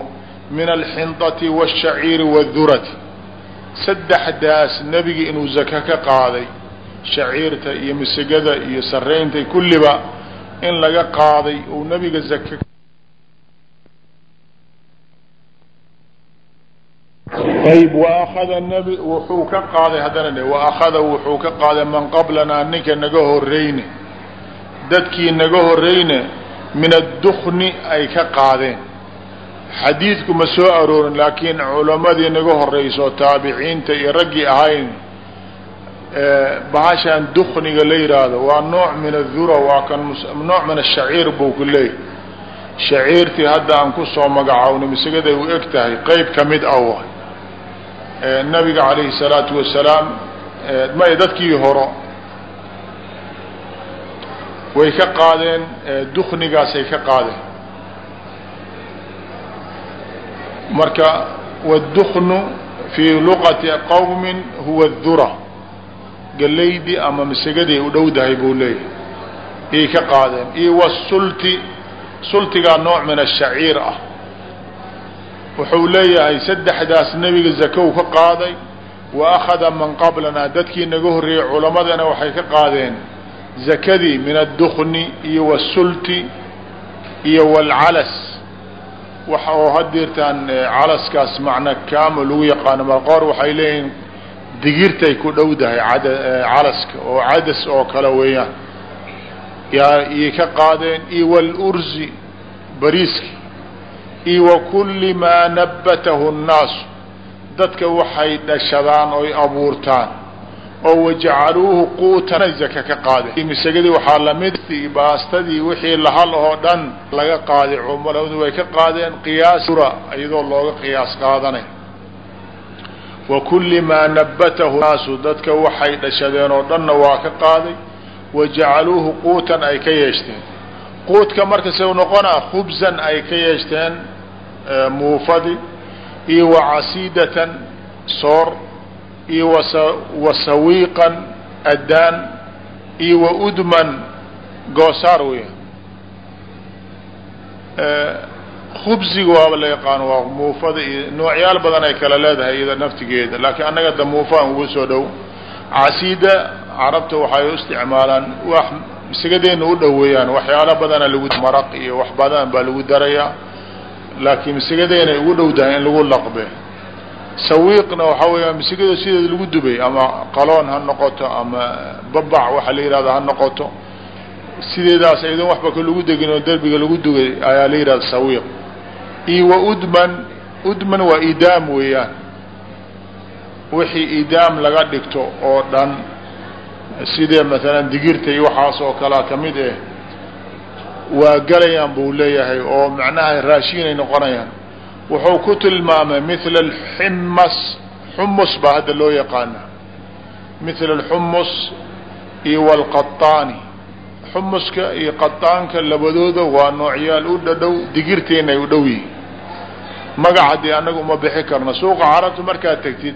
min alxindati waashaciiri waadurati saddexdaas nebiga inuu zaka ka qaaday shaciirta iyo misigada iyo saraynta kulliba in laga qaaday uu nebiga zaka ayb waakada nbi wuxuu ka qaaday haddana waakada wuxuu ka qaaday man qablanaa ninka naga horeyne dadkii naga horeyne min addukni ay ka qaadeen xadiidku ma soo aroorin laakiin culamadii naga horeyso taabiciinta iyo raggii ahayn bahashaan dukniga la yidhaahdo waa nooc min adura waa kan nooc min ashaciir buu ku leeyay shaciirtii hadda aan ku soo magacawnay misagaday u eg tahay qeyb ka mid ah waay nabiga calayhi salaatu wasalaam may dadkii horo way ka qaadeen duknigaasay ka qaadeen marka wاduknu fii luqati qowmi huwa الdura galaydii ama masegadii u dhowdahay buu leeyahay iyay ka qaadeen iyo wsulti sultigaa nooc min ashaciir ah wuxuu leeyahay saddexdaas nebiga zakow ka qaaday wa akhada man qablana dadkii naga horreeyey culamadana waxay ka qaadeen zakadii min addukni iyo wasulti iyo waalcalas waxa oo hadeertaan calaskaas macna kaama lagu yaqaano marqoor waxay leeyihiin digirtay ku dhowdahay calaska oo cadas oo kale weeyaan. Yaa iyay ka qaadeen waalurzi bariiski wa kulli maa nabatahu nnaasu dadka waxay dhashadaan oy abuurtaan oo wajacaluuhu quutan zaka ka qaadeen misagadii waxaa la mid baastadii wixii lahal oo dhan laga qaaday cumaladu way ka qaadeen qiyaas iyadoo looga qiyaas qaadanay wa kulli maa nabatahu naasu dadka waxay dhashadeen oo dhanna waa ka qaaday. Wajacaluuhu quutan ay ka yeeshteen. Quudka marka se noqonaa khubzan ay ka yeeshteen muufadi iyo wacasiidatan soor iyo wasawiiqan addaan iyo waudman goosaar weya khubsiga waaba la yaqaano waa muufada iyo noocyaal badan ay kala leedahay iyada naftigeeda. Laakiin annaga da muufa ugu soo dhow. Casiida carabta waxay u isticmaalaan wax misagadeena u dhoweeyaan waxyaalo badana lagu maraq iyo wax badan baa lagu darayaa. Laakiin misigadeenay ugu dhowdahay in lagu laqbe sawiiqna waxaa weeyaan misigada sideeda lagu dubay ama qaloon ha noqoto ama babac waxaa la yihahda ha noqoto sideedaas aydoon waxba ka lagu degin oo derbiga lagu dugay ayaa la yihahda sawiiq. Iyo wa udman udman waa idaam weeyaan. Wixii idaam laga dhigto oo dhan sidee maalan digirta iyo waxaas oo kalea ka mid eh waa galayaan buu leeyahay oo macnaha raashiinay noqonayaan wuxuu ku tilmaamay mila alximas xumus baa hadda loo yaqaana. Mila alxumus iyo walqataani xumuska iyo qataanka labadooda waa noocyaal u dhadhow digirteenay u dhow yihiin. Magaca dee annaga uma bixi karno. Suuqa carabta markaad tegtid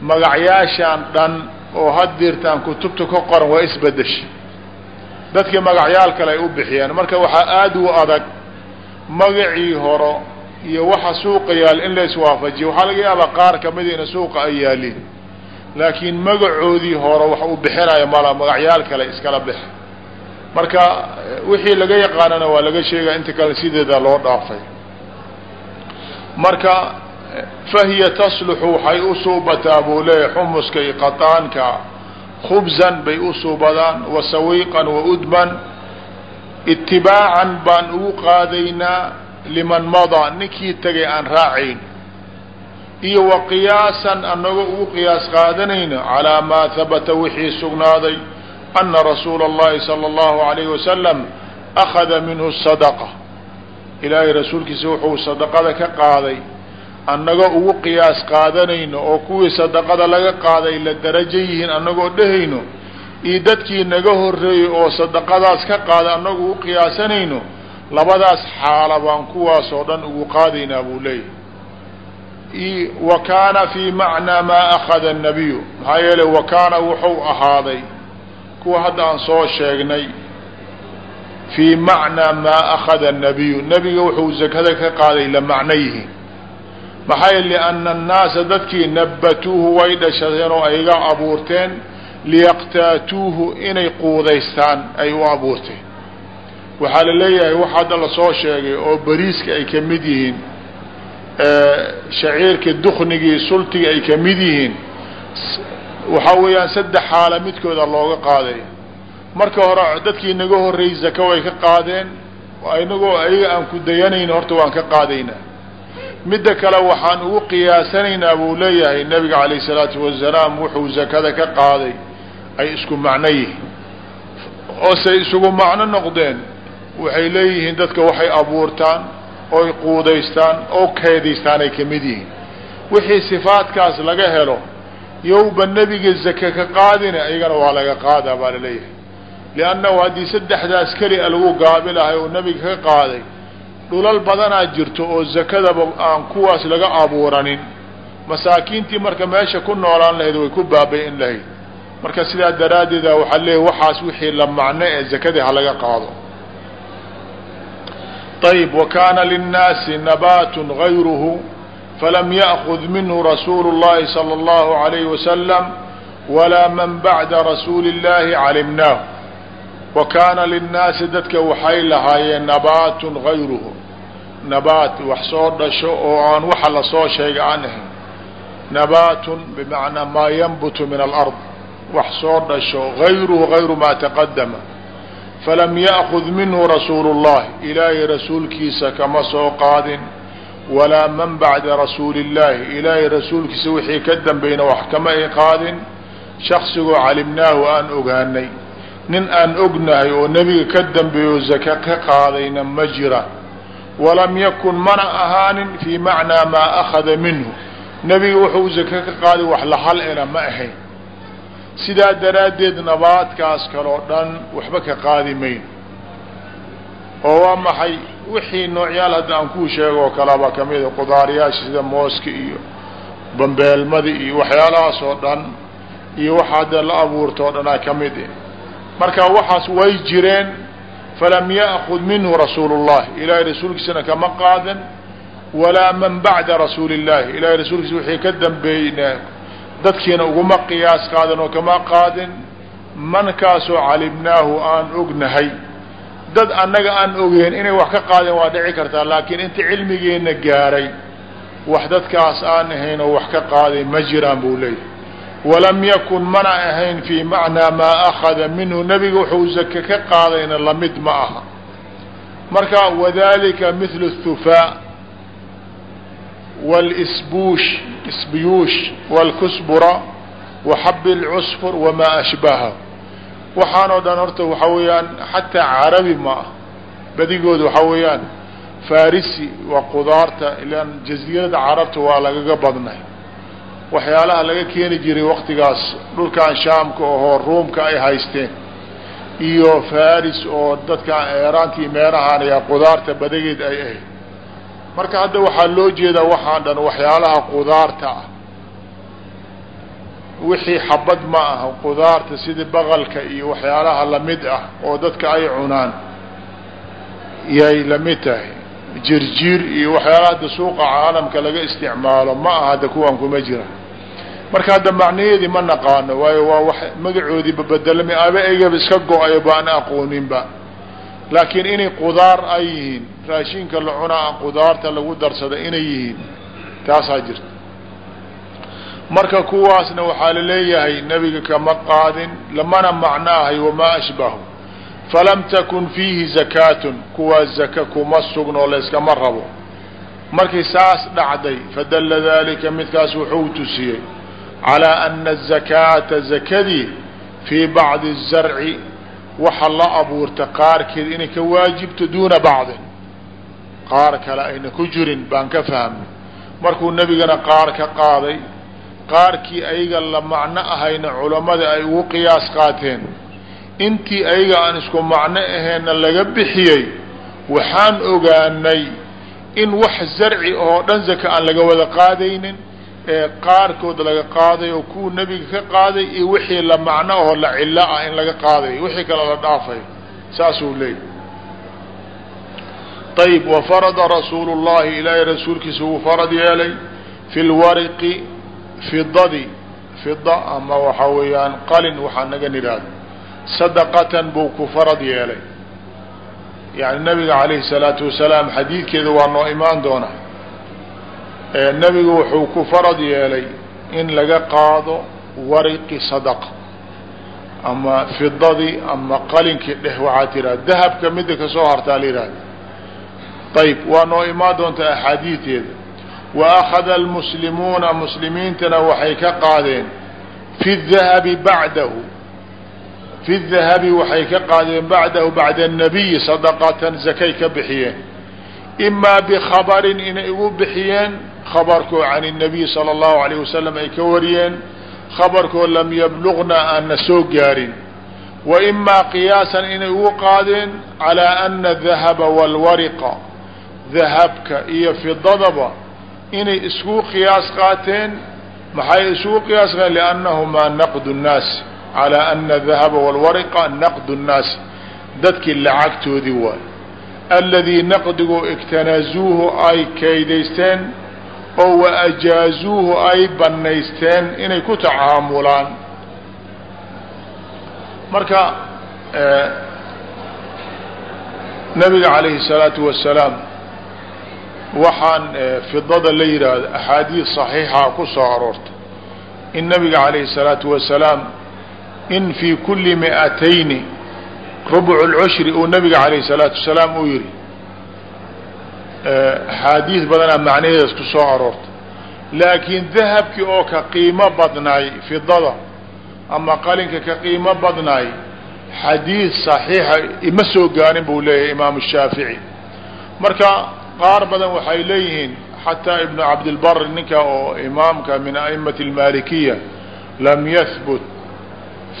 magacyaashaan dhan oo haddeertaan kutubta ka qoran waa isbedesha dadkii magacyaal kale ay u bixiyaan. Marka waxaa aada u adag magacii horo iyo waxa suuqa yaal in la iswaafajiyo. Waxaa laga yaabaa qaar kamida ina suuqa ay yaaliin laakiin magacoodii hore wax uu bixinayo mala magacyaal kale iskala bixa marka wixii laga yaqaanana waa laga sheegaya inta kale sideeda loo dhaafay. Marka fahiya tasluxu waxay u suubataa buu leeyahay xumuska iyo qataanka. Khubzan bay u suubadaan wa sawiiqan wa udman itibaacan baan ugu qaadaynaa liman madaa ninkii tagay aan raacayn. Iyo wa qiyaasan annagoo ugu qiyaas qaadanayno calaa maa habata wixii sugnaaday anna rasuula اllahi sala allahu calayhi wasalam akhada minhu sadaqa. Ilaahay rasuulkiisa wuxuu sadaqada ka qaaday. Annagoo ugu qiyaas qaadanayno oo kuwii sadaqada laga qaaday la darajo yihiin annagoo dhahayno iyo dadkii naga horreeyey oo sadaqadaas ka qaaday annagoo ugu qiyaasanayno labadaas xaala baan kuwaas oo dhan ugu qaadaynaa buu leeyahy. Wa kaana fii macnaa maa akhada annabiyu maxaa yeelay wa kaana wuxuu ahaaday kuwa hadda aan soo sheegnay. Fii macnaa maa akhada الnabiyu nebiga wuxuu zakada ka qaaday la macno yihiin. Maxaa yel lianna annaasa dadkii nabatuuhu way dhashadeen oo ayga abuurteen liyaqtaatuuhu inay quudaystaan ay u abuurteen waxaa la leeyahay wax hadda la soo sheegay oo bariiska ay ka mid yihiin shaciirka duknigii sultiga ay ka mid yihiin waxaa weeyaan saddex xaala midkooda looga qaaday. Marka hore dadkii naga horreeyey zaka way ka qaadeen inagoo ayaga aan ku dayanayn horta waan ka qaadaynaa midda kale waxaan ugu qiyaasanaynaa buu leeyahay nabiga calayh salaatu wasalaam wuxuu zakada ka qaaday ay isku macno yihiin. Oosay isugu macno noqdeen waxay leeyihiin dadka waxay abuurtaan oy quudaystaan oo keedaystaan ay ka mid yihiin. Wixii sifaadkaas laga helo yowba nebiga zake ka qaadina iyagana waa laga qaadaa baa la leeyahay liannahu haddii saddexdaas keli a lagu gaabi lahay oo nebiga ka qaaday dhulal badanaa jirto oo zakadaba aan kuwaas laga abuuranin. Masaakiintii marka meesha ku noolaan lahayd way ku baabayn lahayd. Marka sidaa daraaddeeda waxaa leeyahy waxaas wixii la macno ee zakadii ha laga qaado ayb wakaana linnaasi nabaatu gayruhu falam yaakhud minhu rasuulu llahi sala allahu alayhi wasalam walaa man bacda rasuuli illaahi calimnaahu wa kaana linnaasi dadka waxay lahaayeen nabaatun gayruhu nabaat wax soo dhasho oo aan waxa la soo sheegay aan ahayn nabaatun bimacnaa maa yanbutu min alard wax soo dhasho gayruhu gayru maa taqadama falam ya'kud minhu rasuulu اllahi ilaahay rasuulkiisa kama soo qaadin walaa man bacda rasuuli اllahi ilaahay rasuulkiisa wixii ka dambayna wax kama ay qaadin shaksigoo calimnaahu aan ogaanay nin aan ognahay oo nebiga ka dambeeyo zaka ka qaadayna ma jira walam yakun mana ahaanin fii macnaa maa akhada minhu nebiga wuxuu zaka ka qaaday wax la hal ena ma ahayn sidaa daraaddeed nabaadkaas kaloo dhan waxba ka qaadi mayn. oo waa maxay wixii noocyaal hadda aan kuu sheego oo kalaba kamida qudaariyaasha sida mooska iyo bambeelmada iyo waxyaalahaas oo dhan iyo waxa hadda la abuurta oo dhanaa ka mid eh. Marka waxaas way jireen falam ya'kud minhu rasuulu اllahi ilahay rasuulkiisana kama qaadan walaa man bacda rasuuli اllahi ilahay rasuulkiisa wixii ka dambeeyna dadkiina uguma qiyaas qaadan oo kama qaadin? Mankaasoo calimnaahu aan ognahay. Dad annaga aan ogeyn inay wax ka qaadeen waa dhici kartaa laakiin inta cilmigeenna gaaray wax dadkaas aan ahayn oo wax ka qaaday ma jiraan buu leeyahy walam yakun mana ahayn fii macnaa maa akhada minhu. Nebiga wuxuu zake ka qaadayna la mid ma aha. Marka wadalika mithlu thufaa wاlsbuush sbiyuush wاlkusbura waxabi اlcusfur wamaa ashbaha. Waxaanoo dhan horta waxaa weeyaan xataa carabi ma ah. Badigooda waxaa weeyaan farisi waa qudaarta ilaan jasiirada carabta waa lagaga badnay. Waxyaalaha laga keeni jiray waktigaas dhulkan shaamka ohoo ruumka ay haysteen. Iyo faris oo dadka eeraantii meerahaan ayaa qudaarta badageed ay ahayd marka hadda waxaa loo jeedaa waxaan dhan waxyaalaha qudaarta ah. Wixii xabad ma aha qudaarta sida baqalka iyo waxyaalaha la mid ah oo dadka ay cunaan yay la mid tahay. Jirjiir iyo waxyaalaha hadda suuqa caalamka laga isticmaalo ma aha hadda kuwan kuma jira. Marka hadda macnaheedii ma naqaano waayo waa wax magacoodiiba bedelama aba egaba iska go'ayo baan aqooninba. Laakiin inay qudaar ay yihiin raashinka la cunaa qudaarta lagu darsada inay yihiin taasaa jirta. Marka kuwaasna waxaa la leeyahay nebiga kama qaadin lamana macno ahay wamaa ashbahu falam takun fiihi zakaatun kuwaa zaka kuma sugno layskama rabo. Markii saas dhacday fadalla dalika midkaas wuxuu tusiyey calaa ana azakaata zakadii fii bacdi الzarci waxa la abuurta qaarkeed inay ka waajibto duuna bacdin qaar kale ayna ku jirin baan ka fahmay. Markuu nebigana qaar ka qaaday qaarkii ayaga la macno ahayna culammada ay ugu qiyaas qaateen. Intii ayaga aan isku macno aheenna laga bixiyey waxaan ogaanay in wax zarci oo dhan zaka aan laga wada qaadaynin ee qaarkood laga qaaday oo kuwa nebiga ka qaaday iyo wixii la macno oo la cillo ah in laga qaadayo wixii kale la dhaafay. Saasuu leeyay ayb wafarada rasuulu llahi ilaahay rasuulkiisa wuu farad yeelay fi lwariqi fidadi fida ama waxaa weeyaan qalin waxaa naga nidhaahdo sadaqatan buu ku farad yeelay yani nabiga calayhi salaatu wasalaam xadiidkeeda waa noo imaan doonaa nebigu wuxuu ku farad yeelay in laga qaado wariqi sadaqa ama fidadii ama qalinkii dheh waxaa tiraa dahabka midda ka soo hartaa la yihahda ayb waa noo imaan doonta axaadiideeda wa akhada almuslimuuna muslimiintana waxay ka qaadeen fi dahabi bacdahu fi dahabi waxay ka qaadeen bacdahu bacda annabiyi sadaqatan sakay ka bixiyeen imaa bikhabarin inay ugu bixiyeen khabarkoo can اnabiy sala اllahu alayh wasalam ay ka wariyeen khabarkoo lam yabluqna aana soo gaarin wa imaa qiyaasan inay ugu qaadeen calaa ana adahaba walwariqa dahabka iyo fidadaba inay isku qiyaas qaateen. Maxay isugu qiyaas qaateen? Liannahumaa naqdu nnaasi calaa ana adahaba walwariqa naqdu nnaasi dadkii lacagtoodii waay aladii naqdigu iktanasuuhu ay kaydaysteen oo wa ajaazuuhu ay bannaysteen inay ku tacaamulaan. Marka eh, nabiga calayhi salaatu wasalaam waxaan fidada la yidhaahdo axaadiid صaxiixa ku soo aroortay in nabiga calayhi الsalaatu wasalaam in fii kuli miatayni rubc اlcushri uu nabiga calayh الsalaatu wasalaam uu yihi axaadiid badanaa macnaheedas ku soo aroortay laakiin dahabkii oo ka qiimo badnaay fidada ama qalinka ka qiimo badnaay xadiid صaxiixa ima soo gaarin buu leeyahay imaamu shaafici marka qaar badan waxay leeyihiin xataa ibnu cabdilbar ninka oo imaamka min aimati اlmalikiya lam yahbut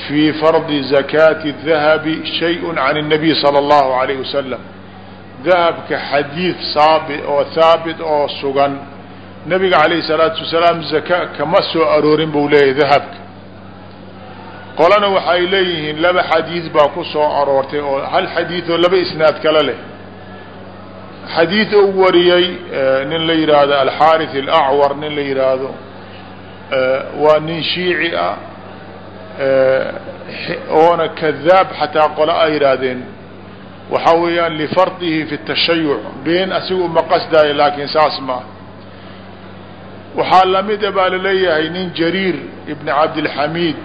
fii fardi zakaati الdahabi shay can الnabiy salى اllahu alayh wasalam dahabka xadiid saabi oo haabit oo sugan nabiga calayhi salaatu wasalaam zaka kama soo aroorin buu leeyahay dahabka qolana waxay leeyihiin laba xadiid baa ku soo aroortay oo hal xadiid oo laba isnaad kale leh xadiid uu wariyey nin la yidhaahdo alxaarith alacwar nin la yidhaahdo waa nin shiici ah oona kadaab xataa qole ay yidhaahdeen waxaa weeyaan lifardihi fi tashayuc been asigu uma qasdaayo laakiin saas maa waxaa lamida baa la leeyahay nin jariir ibn cabdilxamiid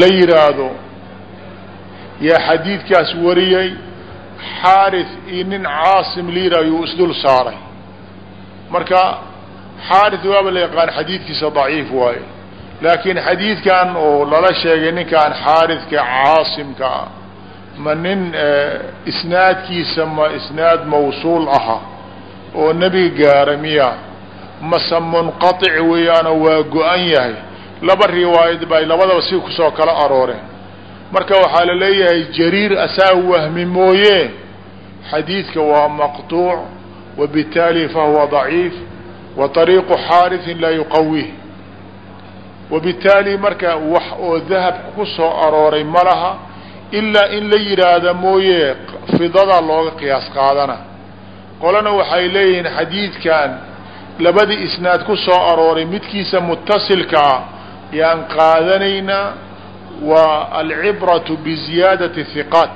la yidhaahdo yaa xadiidkaas wariyey xaarith iyo nin caasim liira yuu isdul saaray. Marka xaarith waaba la yaqaan xadiidkiisa daciif waaye. Laakiin xadiidkan oo lala sheegay ninkan xaarithka caasimka ah ma nin isnaadkiisa ma isnaad mawsuul aha oo nebiga gaara miya. Mase munqaطic weeyaano waa go-an yahay. Laba riwaayad bay labadaba si ku soo kala arooreen marka waxaa la leeyahay jariir asaa wahmi mooye. Xadiidka waa maqtuuc wabitaali fahuwa daciif wa طariiqu xaariثin laa yuqawih. Wabitaali marka wax oo dahab ku soo arooray ma laha ilaa in la yidhaahda mooye fidada looga qiyaas qaadana. Qolena waxay leeyihiin xadiidkan labadii isnaad ku soo arooray midkiisa mutasilka ayaan ah, qaadanaynaa waa alcibratu biziyaadati hiqaat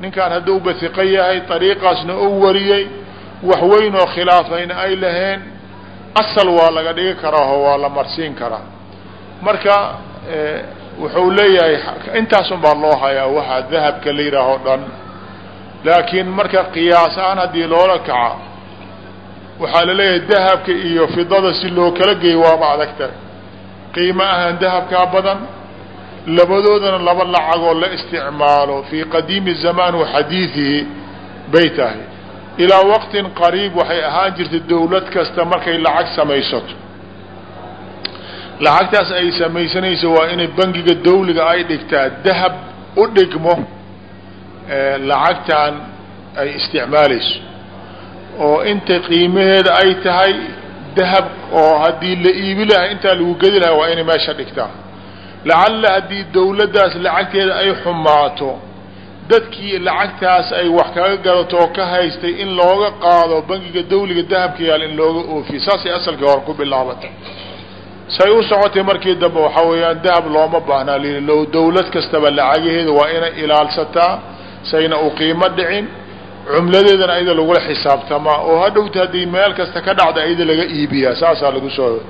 ninkan hadduuba hiqo yahay ariiqaasna oo wariyey wax weyn khilaafayna ay laheen asal waa laga dhigi karaa oo waa la marsiin karaa. Marka wuxuu leeyahay intaasun baa loo hayaa waxaa dahabka la yidhaaho dhan. Laakiin marka qiyaas ahaan haddii loola kaca waxaa la leeyahay dahabka iyo fidada si loo kala geeyo waaba adagta qiimo ahaan dahabkaa badan labadoodana laba lacagoo la isticmaalo fii qadiimi zamaan wa xadiidihi bay tahay. Ilaa waqtin qariib waxay ahaan jirtay dowlad kasta markay lacag samaysato. Lacagtaas ay samaysanayso waa inay bangiga dawliga ay dhigtaa dahab u dhigmo lacagtan ay isticmaalayso. Oo inta qiimaheeda ay tahay dahab oo haddii la iibi lahay intaa lagu gedi lahay waa inay meesha dhigtaa lacalla haddii dawladdaas lacagteeda ay xumaato dadkii lacagtaas ay wax kaga gadato oo ka haystay in looga qaado bangiga dawliga dahabka yaal in looga oofiyo. Saasay asalkii hore ku bilaabatay. Say u socotay markii dambe waxaa weeyaan dahab looma baahnaa lii low dawlad kastaba lacagaheeda waa inay ilaalsataa sayna u qiimo dhicin cumladeedana ayada lagula xisaabtamaa. Oo hadhowta haddii meel kasta ka dhacda ayada laga iibiyaa. Saasaa lagu soo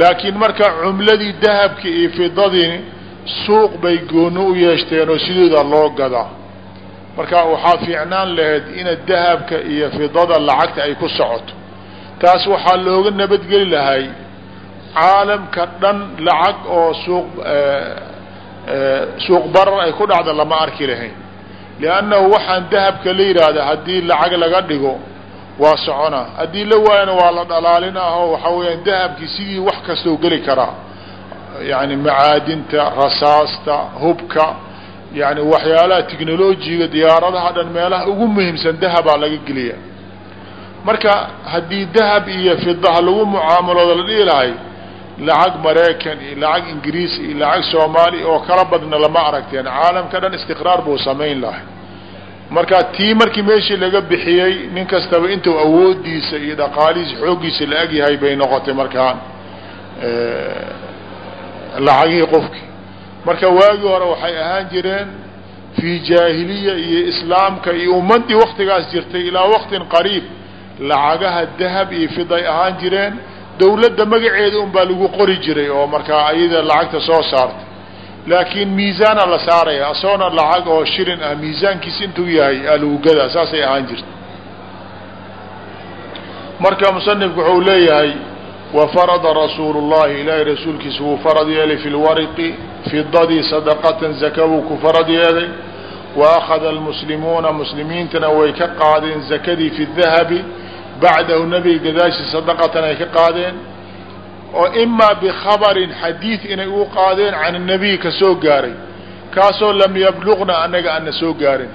laakiin marka cumladii dahabka iyo fidadii suuq bay gooni u yeeshteen oo sidooda loo gadaa marka waxaa fiicnaan lahayd ina dahabka iyo fidada lacagta ay ku socoto. Taas waxaa looga nabadgeli lahay caalamka dhan lacag oo suuq suuq barar ay ku dhacda lama arki lahayn. Liannahu waxaan dahabka la yidhaahda haddii lacag laga dhigo waa soconaa haddii la waayana waa la dhalaalinaho waxaa weeyaan dahabkii sidii wax kastoo geli karaa yani macaadinta rasaasta hubka yani waxyaalaha technolojiga diyaaradaha dhan meelaha ugu muhiimsan dahabaa laga geliya marka haddii dahab iyo fidaha lagu mucaamalooda la dhihi lahay lacag maraykan iyo lacag ingiriis iyo lacag soomaali oo kala badna lama aragteen. Caalamka dhan istiqraar buu samayn lahay marka tii markii meeshii laga bixiyey nin kastaba intuu awoodiisa iyo dhaqaalihiisa xooggiisa la egyahay bay noqotay markaan lacagihii qofkii. Marka waagii hore waxay ahaan jireen fii jaahiliya iyo islaamka iyo ummadii waktigaas jirtay ilaa waqtin qariib lacagaha dahab iyo fiday ahaan jireen dawladda magaceeda un baa lagu qori jiray oo markaa ayada lacagta soo saartay laakiin miisaana la saaraya asoona lacag oo shilin ah miisaankiis intuu yahay aa lagu gadaa saasay ahaan jirta marka musanifku wuxuu leeyahay wafarada rasuulu llahi ilaahay rasuulkiisa wuu farad yeelay fi lwariqi fidadii sadaqatan zaka wuu ku farad yeelay. Wa akhada almuslimuuna muslimiintana way ka qaadeen zakadii fi dahabi bacdahu nebiga gadaashii sadaqatan ay ka qaadeen oo imaa bikhabarin xadiid inay u qaadeen can الnabiy ka soo gaaray kaasoo lam yabluqna anaga ana soo gaarin.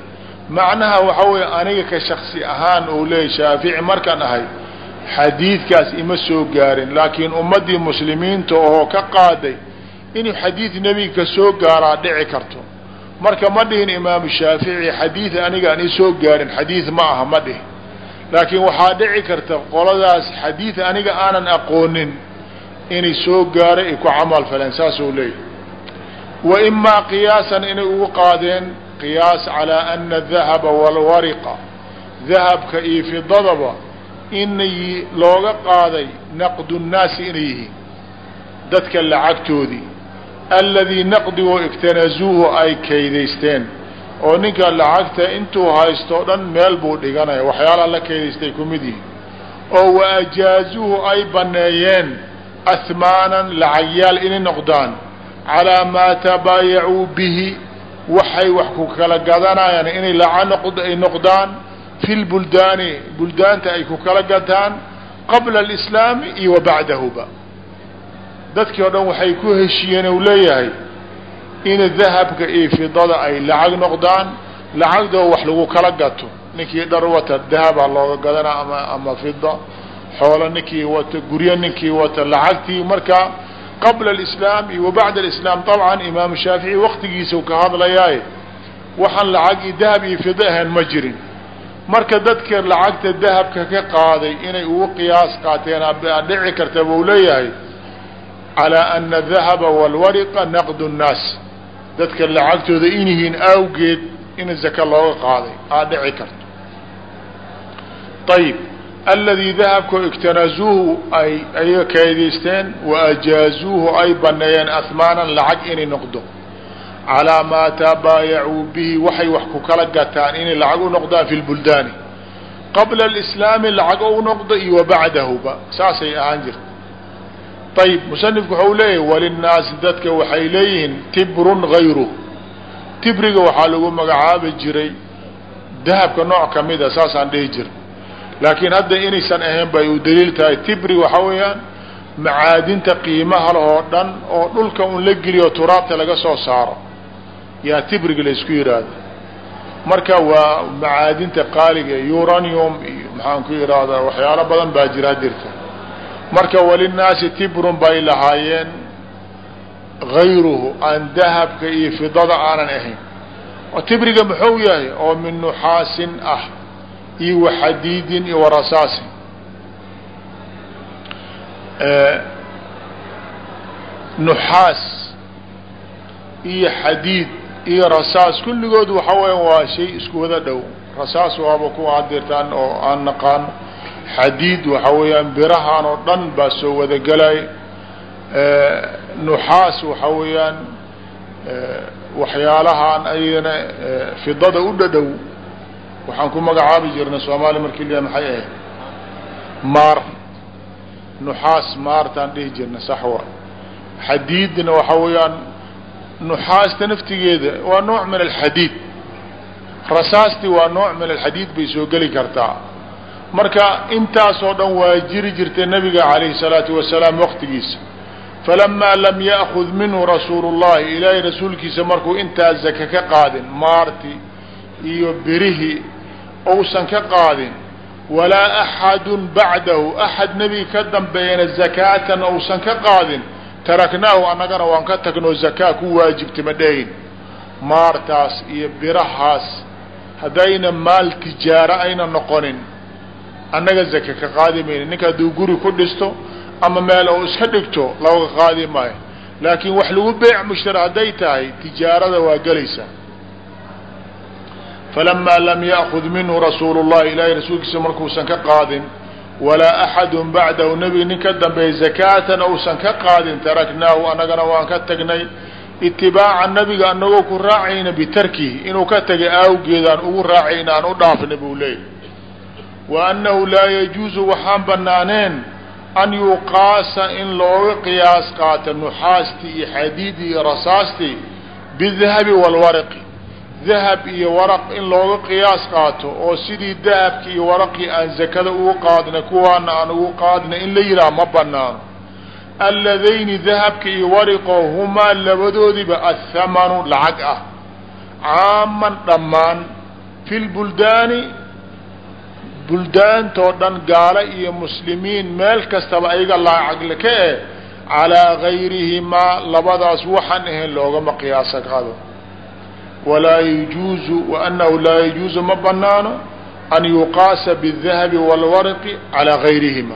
Macnaha waxa weeye aniga ka shaksi ahaan uu leeyay shaafici markaan ahay xadiidkaas ima soo gaarin. Laakiin ummaddii muslimiinta oo ka qaaday inuu xadiid nebiga ka soo gaaraa dhici karto. Marka ma dhihin imaamu shaafici xadiid aniga aan isoo gaarin xadiid ma aha ma dhihin laakiin waxaa dhici karta qoladaas xadiid aniga aanan aqoonin inay soo gaaray ay ku camal faleen saasuu leeyahy wa imaa qiyaasan inay ugu qaadeen qiyaas calaa ana adahaba walwariqa dahabka iyo fidadaba inay looga qaaday naqdu nnaasi inay yihiin dadka lacagtoodii. Alladii naqdigoo iktanazuuhu ay kaydaysteen oo ninka lacagta intuu haysto dhan meel buu dhiganaya waxyaalaha la kaydaystay ku mid yihiin. Oo wa ajaazuuhu ay banneeyeen ahmaanan lacagyaal inay noqdaan calaa maa tabaayacuu bihi waxay wax ku kala gadanayaan inay lacag ay noqdaan fi lbuldaani buldaanta ay ku kala gataan qabla alislaami iyo wa bacdahuba dadkii o dhan waxay ku heshiiyeen u leeyahay in dahabka iyo fidada ay lacag noqdaan lacagdoo wax lagu kala gato ninkii dhar wata dahabaa looga gadanaa ama ama fida xoolo ninkii wata guryo ninkii wata lacagtii markaa qabla alislaam iyo wa bacda alislaam dabcan imaamu shaafici waktigiisau ka hadlayaaye waxaan lacag iyo dahab iyo fida ahayn ma jirin. Marka dadka lacagta dahabka ka qaaday inay ugu qiyaas qaateen dhici karta buu leeyahay calaa ana dahaba walwariqa naqdu nnaas. Dadka lacagtooda in yihiin awgeed in zaka looga qaaday aa dhici karto. Ayib aladii dahabka iktanazuuhu ay ayaga kaydaysteen wa ajaazuuhu ay baneeyeen ahmaanan lacag inay noqdo. Calaa maa tabaayacuu bihi waxay wax ku kala gataan inay lacag u noqdaan fi lbuldaani qabla alislaami lacag u noqdo iyo wa saasay ahaan jirta ayib musanifku waxau leeyahay walinnaasi dadka waxay leeyihiin tibrun gayru tibriga waxaa lagu magacaabi jiray dahabka nooc kamida saasaan dhihi jira laakiin hadda inaysan ahayn bay u daliil tahay. Tibri waxaa weeyaan macaadinta qiimaha oo dhan oo dhulka un la geliyo turaabta laga soo saaro yaa tibriga la isku yidhaahda marka waa macaadinta qaaliga uranium iyo maxaan ku ihahdaa waxyaalo badan baa jira jirta marka walinnaasi tibrun bay lahaayeen gayruhu aan dahabka iyo fidada aanan ahayn. Oo tibriga muxuu yahay? Oo min nuxaasin ah iyo waxadiidin iyo warasaasin nuxaas iyo xadiid iyo rasaas kulligood waxa weya waa shay isku wada dhow. Rasaas waaba kuwa hadeertaan oo aan naqaano xadiid waxa weeyaan birahan oo dhan baa soo wada gelay nuxaas waxa weeyaan waxyaalahaan ayagana fidada u dhadhow waxaan ku magacaabi jirnay soomaaliya markii la maxay ahayd. Maar nuxaas maartaan dhihi jirna saxwa xadiidna waxa weeyaan nuxaasta naftigeeda waa nooc min alxadiid. Rasaasti waa nooc min alxadiid bay soo geli kartaa. Marka intaasoo dhan waa jiri jirtay nabiga calayhi salaatu wasalaam waqtigiisa falamaa lam ya'kud minhu rasuulu ilaahay rasuulkiisa markuu intaa zaka ka qaadin maarti iyo birihii ousan ka qaadin walaa axadun bacdahu axad nebiga ka dambeeyana zakaatan ousan ka qaadin taraknaahu annagana waan ka tagnoo zakaa ku waajibta ma dhehin maartaas iyo birahaas haddayna maal tijaaro ayna noqonin annaga zaka ka qaadi mayna ninka hadduu guri ku dhisto ama meel oo iska dhigto looga qaadi maayo. Laakiin wax lagu beec mushtara hadday tahay tijaarada waa gelaysaa falamaa lam ya'kud minhu rasuulu llahi ilaahay rasuulkiisa markuusan ka qaadin walaa axadun bacdahu nebiga nin ka dambeeya zakaatan uusan ka qaadin taraknaahu annagana waan ka tagnay itibaaca nabiga anagoo ku raacayna bitarkihi inuu ka tegay aawgeedaan ugu raacayna aan u dhaafna buu leeyay wa annahu laa yajuusu waxaan banaaneen an yuqaasa in looga qiyaas qaato nuxaastii iyo xadiidii iyo rasaastii bidahabi walwaraqi dahab iyo waraq in looga qiyaas qaato oo sidii dahabki iyo waraqii aan zakada ugu qaadnay kuwaana aan ugu qaadnay in la yidhaha ma banaano alladayni dahabka iyo wariqo humaa labadoodiba athamanu lacag ah. Caaman dhammaan fi lbuldaani buldaantoo dhan gaalo iyo muslimiin meel kastaba ayaga lacagle ka eh calaa gayrihimaa labadaas waxaan ahayn loogama qiyaasa qaado walaa yajuuzu waanahu laa yajuuzu ma banaano an yuqaasa bidahabi walwaraqi calaa gayrihima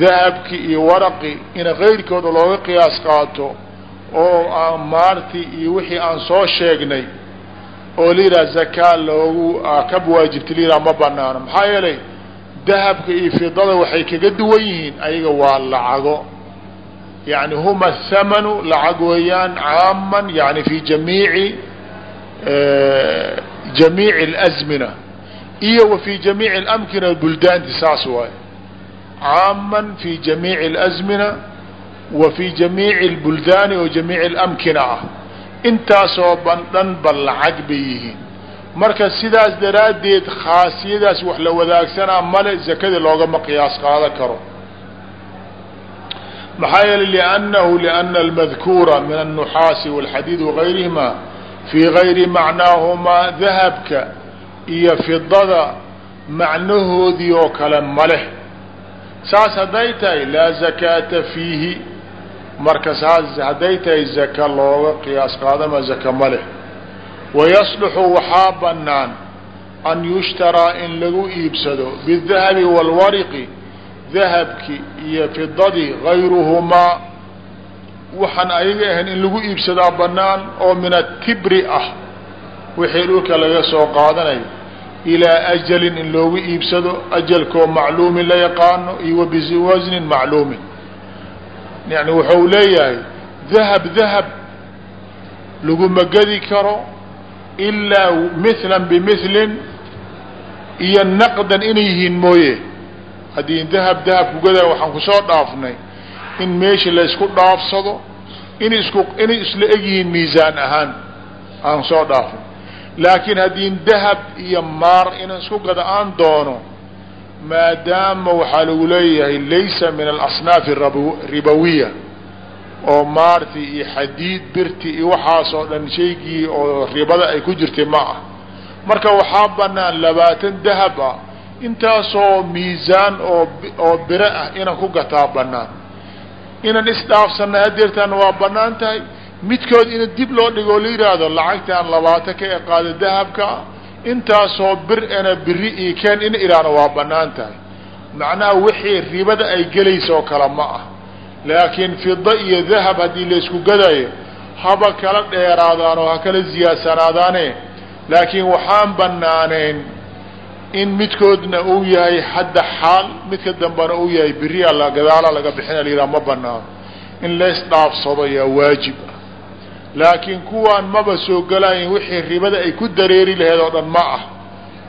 dahabki iyo waraqi ina gayrkooda looga qiyaas qaato oo maarti iyo wixii aan soo sheegnay oo yidhaha zakaa loogu ka waajibta yidhaha ma banaano maxaa yeelay dahabka iyo fidada waxay kaga duwan yihiin ayaga waa lacago yani huma thamanu lacag weeyaan caaman yani fi jamiici jamiici اlazmina iyo wa fi jamiici اlamkina buldaanti saas waaye caaman fi jamiici اlazmina wa fi jamiici اlbuldaani oo jamiici اlamkina ah intaasoo ban dhan ba lacag bay yihiin marka sidaas daraaddeed khaasiyadaas wax la wadaagsanaa male zakadii loogama qiyaas qaadan karo maxaa yeelay liannahu liana almadkuura min alnuxaasi walxadiid wagayrihima fii gayri macnaahumaa dahabka iyo fidada macnahoodii oo kale maleh saas hadday tahay laa zakaata fiihi. Marka saas hadday tahay zaka looga qiyaas qaadama zaka ma leh. Wayasluxu waxaa bannaan an yushtaraa in lagu iibsado bidahabi waalwariqi dahabki iyo fidadii gayruhumaa waxaan ayaga ahayn in lagu iibsadaa bannaan oo min atibri ah. Wixii dhulka laga soo qaadanayo. Ilaa ajalin in loogu iibsado ajalkoo macluumin la yaqaano iyo wa biwasnin macluumin. Yani wuxuu leeyahay dahab dahab laguma gedi karo ilaa mithlan bimilin iyo naqdan inay yihiin mooye. Haddii dahab dahab kugadaa waxaan ku soo dhaafnay in meesha laysku dhaafsado in isku inay isla egyihiin miisaan ahaan aan soo dhaafnay laakiin haddii dahab iyo maar inaan isku gada aan doono maadaama waxaa lagu leeyahay laysa min alasnaafi ribawiya. oo maarti iyo xadiid birti iyo waxaasoo dhan shaygii oo ribada ay ku jirtay ma ah marka waxaa banaan labaatan dahab ah intaasoo miisaan oo oo biro ah inaan ku gataa banaan inaan isdhaafsanay hadeertaana waa bannaan tahay midkood in dib loo dhigoo la yidhaahdo lacagtaan labaatan ka e qaada dahabka intaasoo bir ena biri ii keen in idhaahno waa bannaan tahay macnaha wixii ribada ay gelaysa oo kale ma ah. Laakiin fida iyo dahab haddii laysku gadayo haba kala dheeraadaan oo ha kala ziyaadsanaadaane laakiin waxaan banaanayn in midkoodna uu yahay hadda xaal midka dambena uu yahay beri alla gadaala laga bixina la yidhaha ma banaano in lays dhaafsado yaa waajib ah. Laakiin kuwaan maba soo gelayin wixii ribada ay ku dareeri laheed oo dhan ma ah.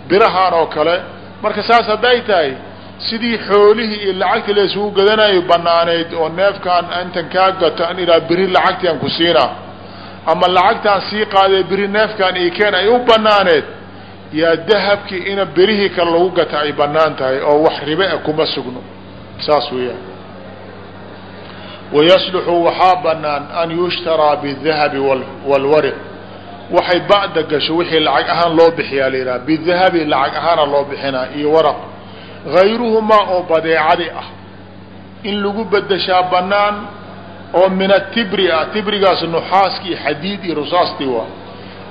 Birahaan oo kale marka saas hadday tahay sidii xoolihii iyo lacagtii la isugu gadanayo banaaneyd oo neefkaan intan kaa gato an idhaha beri lacagtian ku siinaa. Ama lacagtaan sii qaadee beri neefkaan ikeen ay u banaaneed yaa dahabkii ina berihii kale lagu gata ay bannaan tahay oo wax ribe a kuma sugno. Saas weeyaan. Wayasluxu waxaa banaan an yushtaraa bidahabi walwariq waxay ba'da gasho wixii lacag ahaan loo bixiyaa la yidhaha bidahabi lacag ahaana loo bixinaa iyo waraq. Gayruhumaa oo badeecadi ah. In lagu bedeshaa banaan oo min atibri ah tibrigaas nuxaaskii xadiid iyo rusaastii waa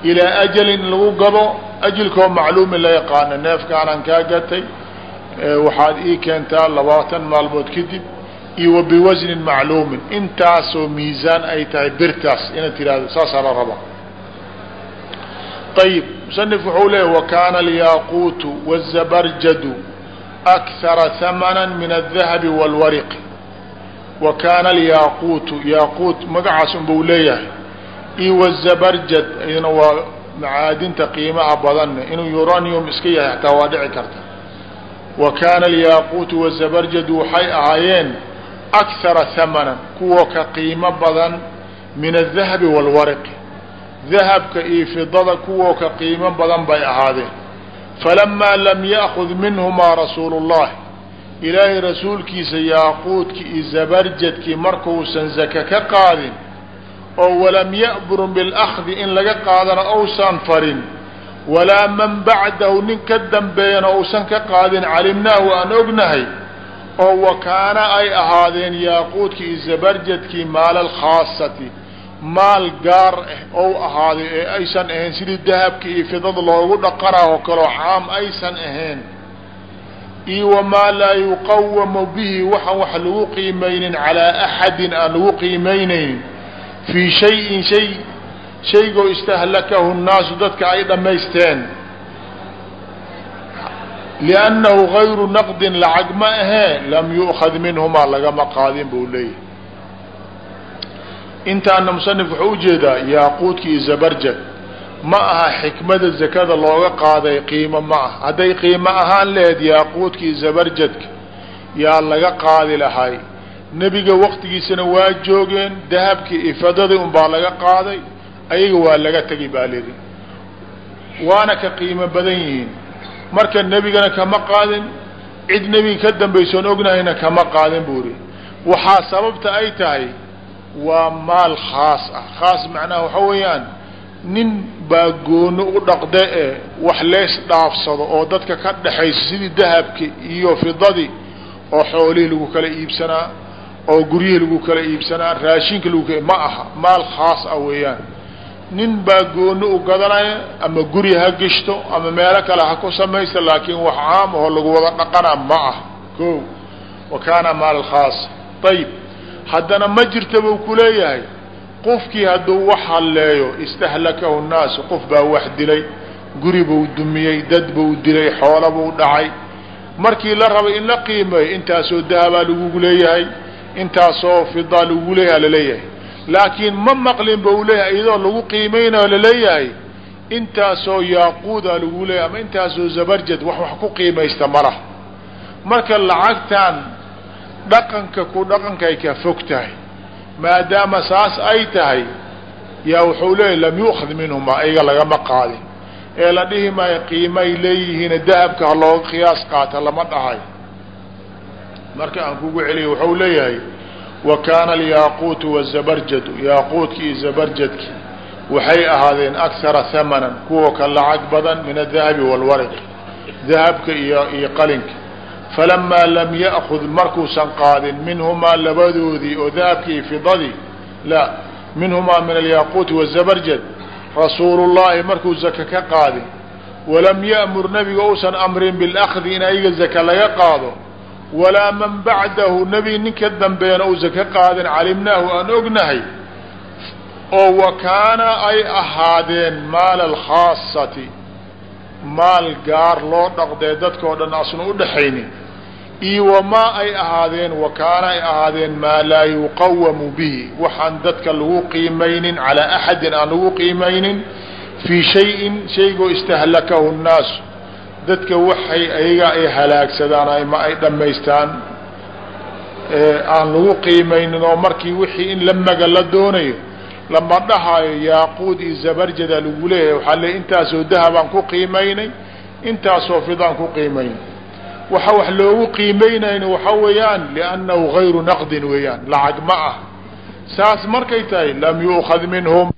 ilaa ajalin lagu gado ajalkoo macluumin la yaqaano neefkaanaan kaa gatay waxaad ii keentaa labaatan maalmood kadib iyo biwasnin macluumin. Intaasoo miisaan ay tahay birtaas inaad tidhaahdo saasaa la rabaa ayib musanif wuxuu leeya wakaana alyaaquutu wاzabarjadu akthara hamana min aldahabi wاlwariqi wa kaana alyaaquutu yaaquut magacaas unbuu leeyahay iyo wzabarjad iyaduna waa macaadinta qiimaha badanne inuu uranium iska yahay xataa waa dhici karta. Wa kaana alyaaquutu wazabarjadu waxay ahaayeen akhara hamanan kuwa ka qiimo badan min adahabi wاlwariqi dahabka iyo fidada kuwa ka qiimo badan bay ahaadeen. Falamaa lam ya'kud minhumaa rasuulu اllahi ilaahay rasuulkiisa yaaquudkii iyo zabarjadkii markuusan zaka ka qaadin oo walam ya'burun bilakdi in laga qaadana ousan farin walaa man bacdahu nin ka dambeeyana ousan ka qaadin calimnaahu aan ognahay oo wakaana ay ahaadeen yaaquudkii iyo zabarjadkii maala alkhaasati maal gaar ah ou ahaaday ee aysan ahayn sidii dahabka iyo fidada loogu dhaqanaa oo kaleo caam aysan ahayn iyo wamaa laa yuqawamu bihi waxaan wax lagu qiimaynin calaa axadin aan lagu qiimaynaynin fii shayin shay shaygoo istahlakahu nnaasu dadka ay dhammaysteen. Liannahu gayru naqdin lacag ma ahee lam yu'khad minhumaa lagama qaadin buu leeyahy intaana musanif wuxuu u jeedaa yaaquudki iyo zabarjad ma aha xikmada zakada looga qaaday qiimo ma ah hadday qiimo ahaan laheyd yaaquudka iyo zabarjadka yaa laga qaadi lahay nebiga waktigiisana waa joogeen dahabkii ifadadii unbaa laga qaaday ayaga waa laga tegi baa lidi waana ka qiimo badan yihiin. Marka nebigana kama qaadin cid nebiga ka dambaysoon ognahayna kama qaadin buu ihi waxaa sababta ay tahay waa maal khaas ah. Khaas macnaha waxa weeyaan nin baa goono u dhaqde ee wax leys dhaafsado oo dadka ka dhexaysa sidii dahabki iyo fidadii oo xoolihii lagu kala iibsanaa oo guryihii lagu kala iibsanaa raashinka lagu ma aha maal khaas ah weeyaan. Nin baa goono u gadanaya ama guri ha gishto ama meelo kale ha ku samaysta laakiin wax caam aho lagu wada dhaqanaa ma ah ko wa kaana maal khaas. Ayib haddana ma jirta buu ku leeyahay. Qofkii hadduu wax halleeyo istahlakahu nnaasu qof baa wax dilay guri buu dumiyey dad buu dilay xoola buu dhacay. Markii la rabay in la qiimeeyo intaasoo dahabaa lagugu leeyahay intaasoo fidaa lagugu leeyahay la leeyahay laakiin ma maqlin ba u leeyahay iyadoo lagu qiimeynayo la leeyahay intaasoo yaaquuda lagugu leeyahay ama intaasoo zabarjad wax wax ku qiimaysta malah marka lacagtan dhaqanka ku dhaqankay ka fog tahay maadaama saas ay tahay yaa wuxuu leeyahy lam yu'khad minhumaa iyaga lagama qaadin. Ee la dhihi maayo qiimay leeyihiin dahabka ha looga qiyaas qaata lama dhahay marka aan kugu celiyo wuxuu leeyahay wa kaana alyaaquutu wazabarjadu yaaquudki iyo zabarjadki waxay ahaadeen akhara hamanan kuwa ka lacag badan min adahabi waalwaraq dahabka iyo iyo qalinka. Falamaa lam ya'kud markuusan qaadin minhumaa labadoodii oo dahabkii iyo fidadii la minhumaa min alyaquuti wazabarjad rasuulu llahi markuu zaka ka qaadin walam ya'mur nebiga uusan amrin bilakdi in ayaga zaka laga qaado walaa man bacdahu nebi ninka dambeena uu zaka qaadin calimnaahu aan ognahay oo wa kaana ay ahaadeen maala alkhaasati maal gaar loo dhaqdee dadka oo dhan asna udhaxaynin iyo wamaa ay ahaadeen wa kaana ay ahaadeen maa laa yuqawamu bihi waxaan dadka lagu qiimaynin calaa axadin aan lagu qiimaynin fii shayin shaygoo istahlakahu nnaas dadka waxay ayaga ay halaagsadaan ama ay dhammaystaan aan lagu qiimaynin oo markii wixii in la maga la doonayo lama dhahaayo yaaquud iyo zabarjada lagu leeyahay. Waxaa le intaasoo dahabaan ku qiimaynay intaasoo fidaan ku qiimaynay. Waxa wax loogu qiimaynayna waxa weeyaan liannahu gayru naqdin weeyaan lacag ma ah. Saas markay tahay lam yu'khad minhum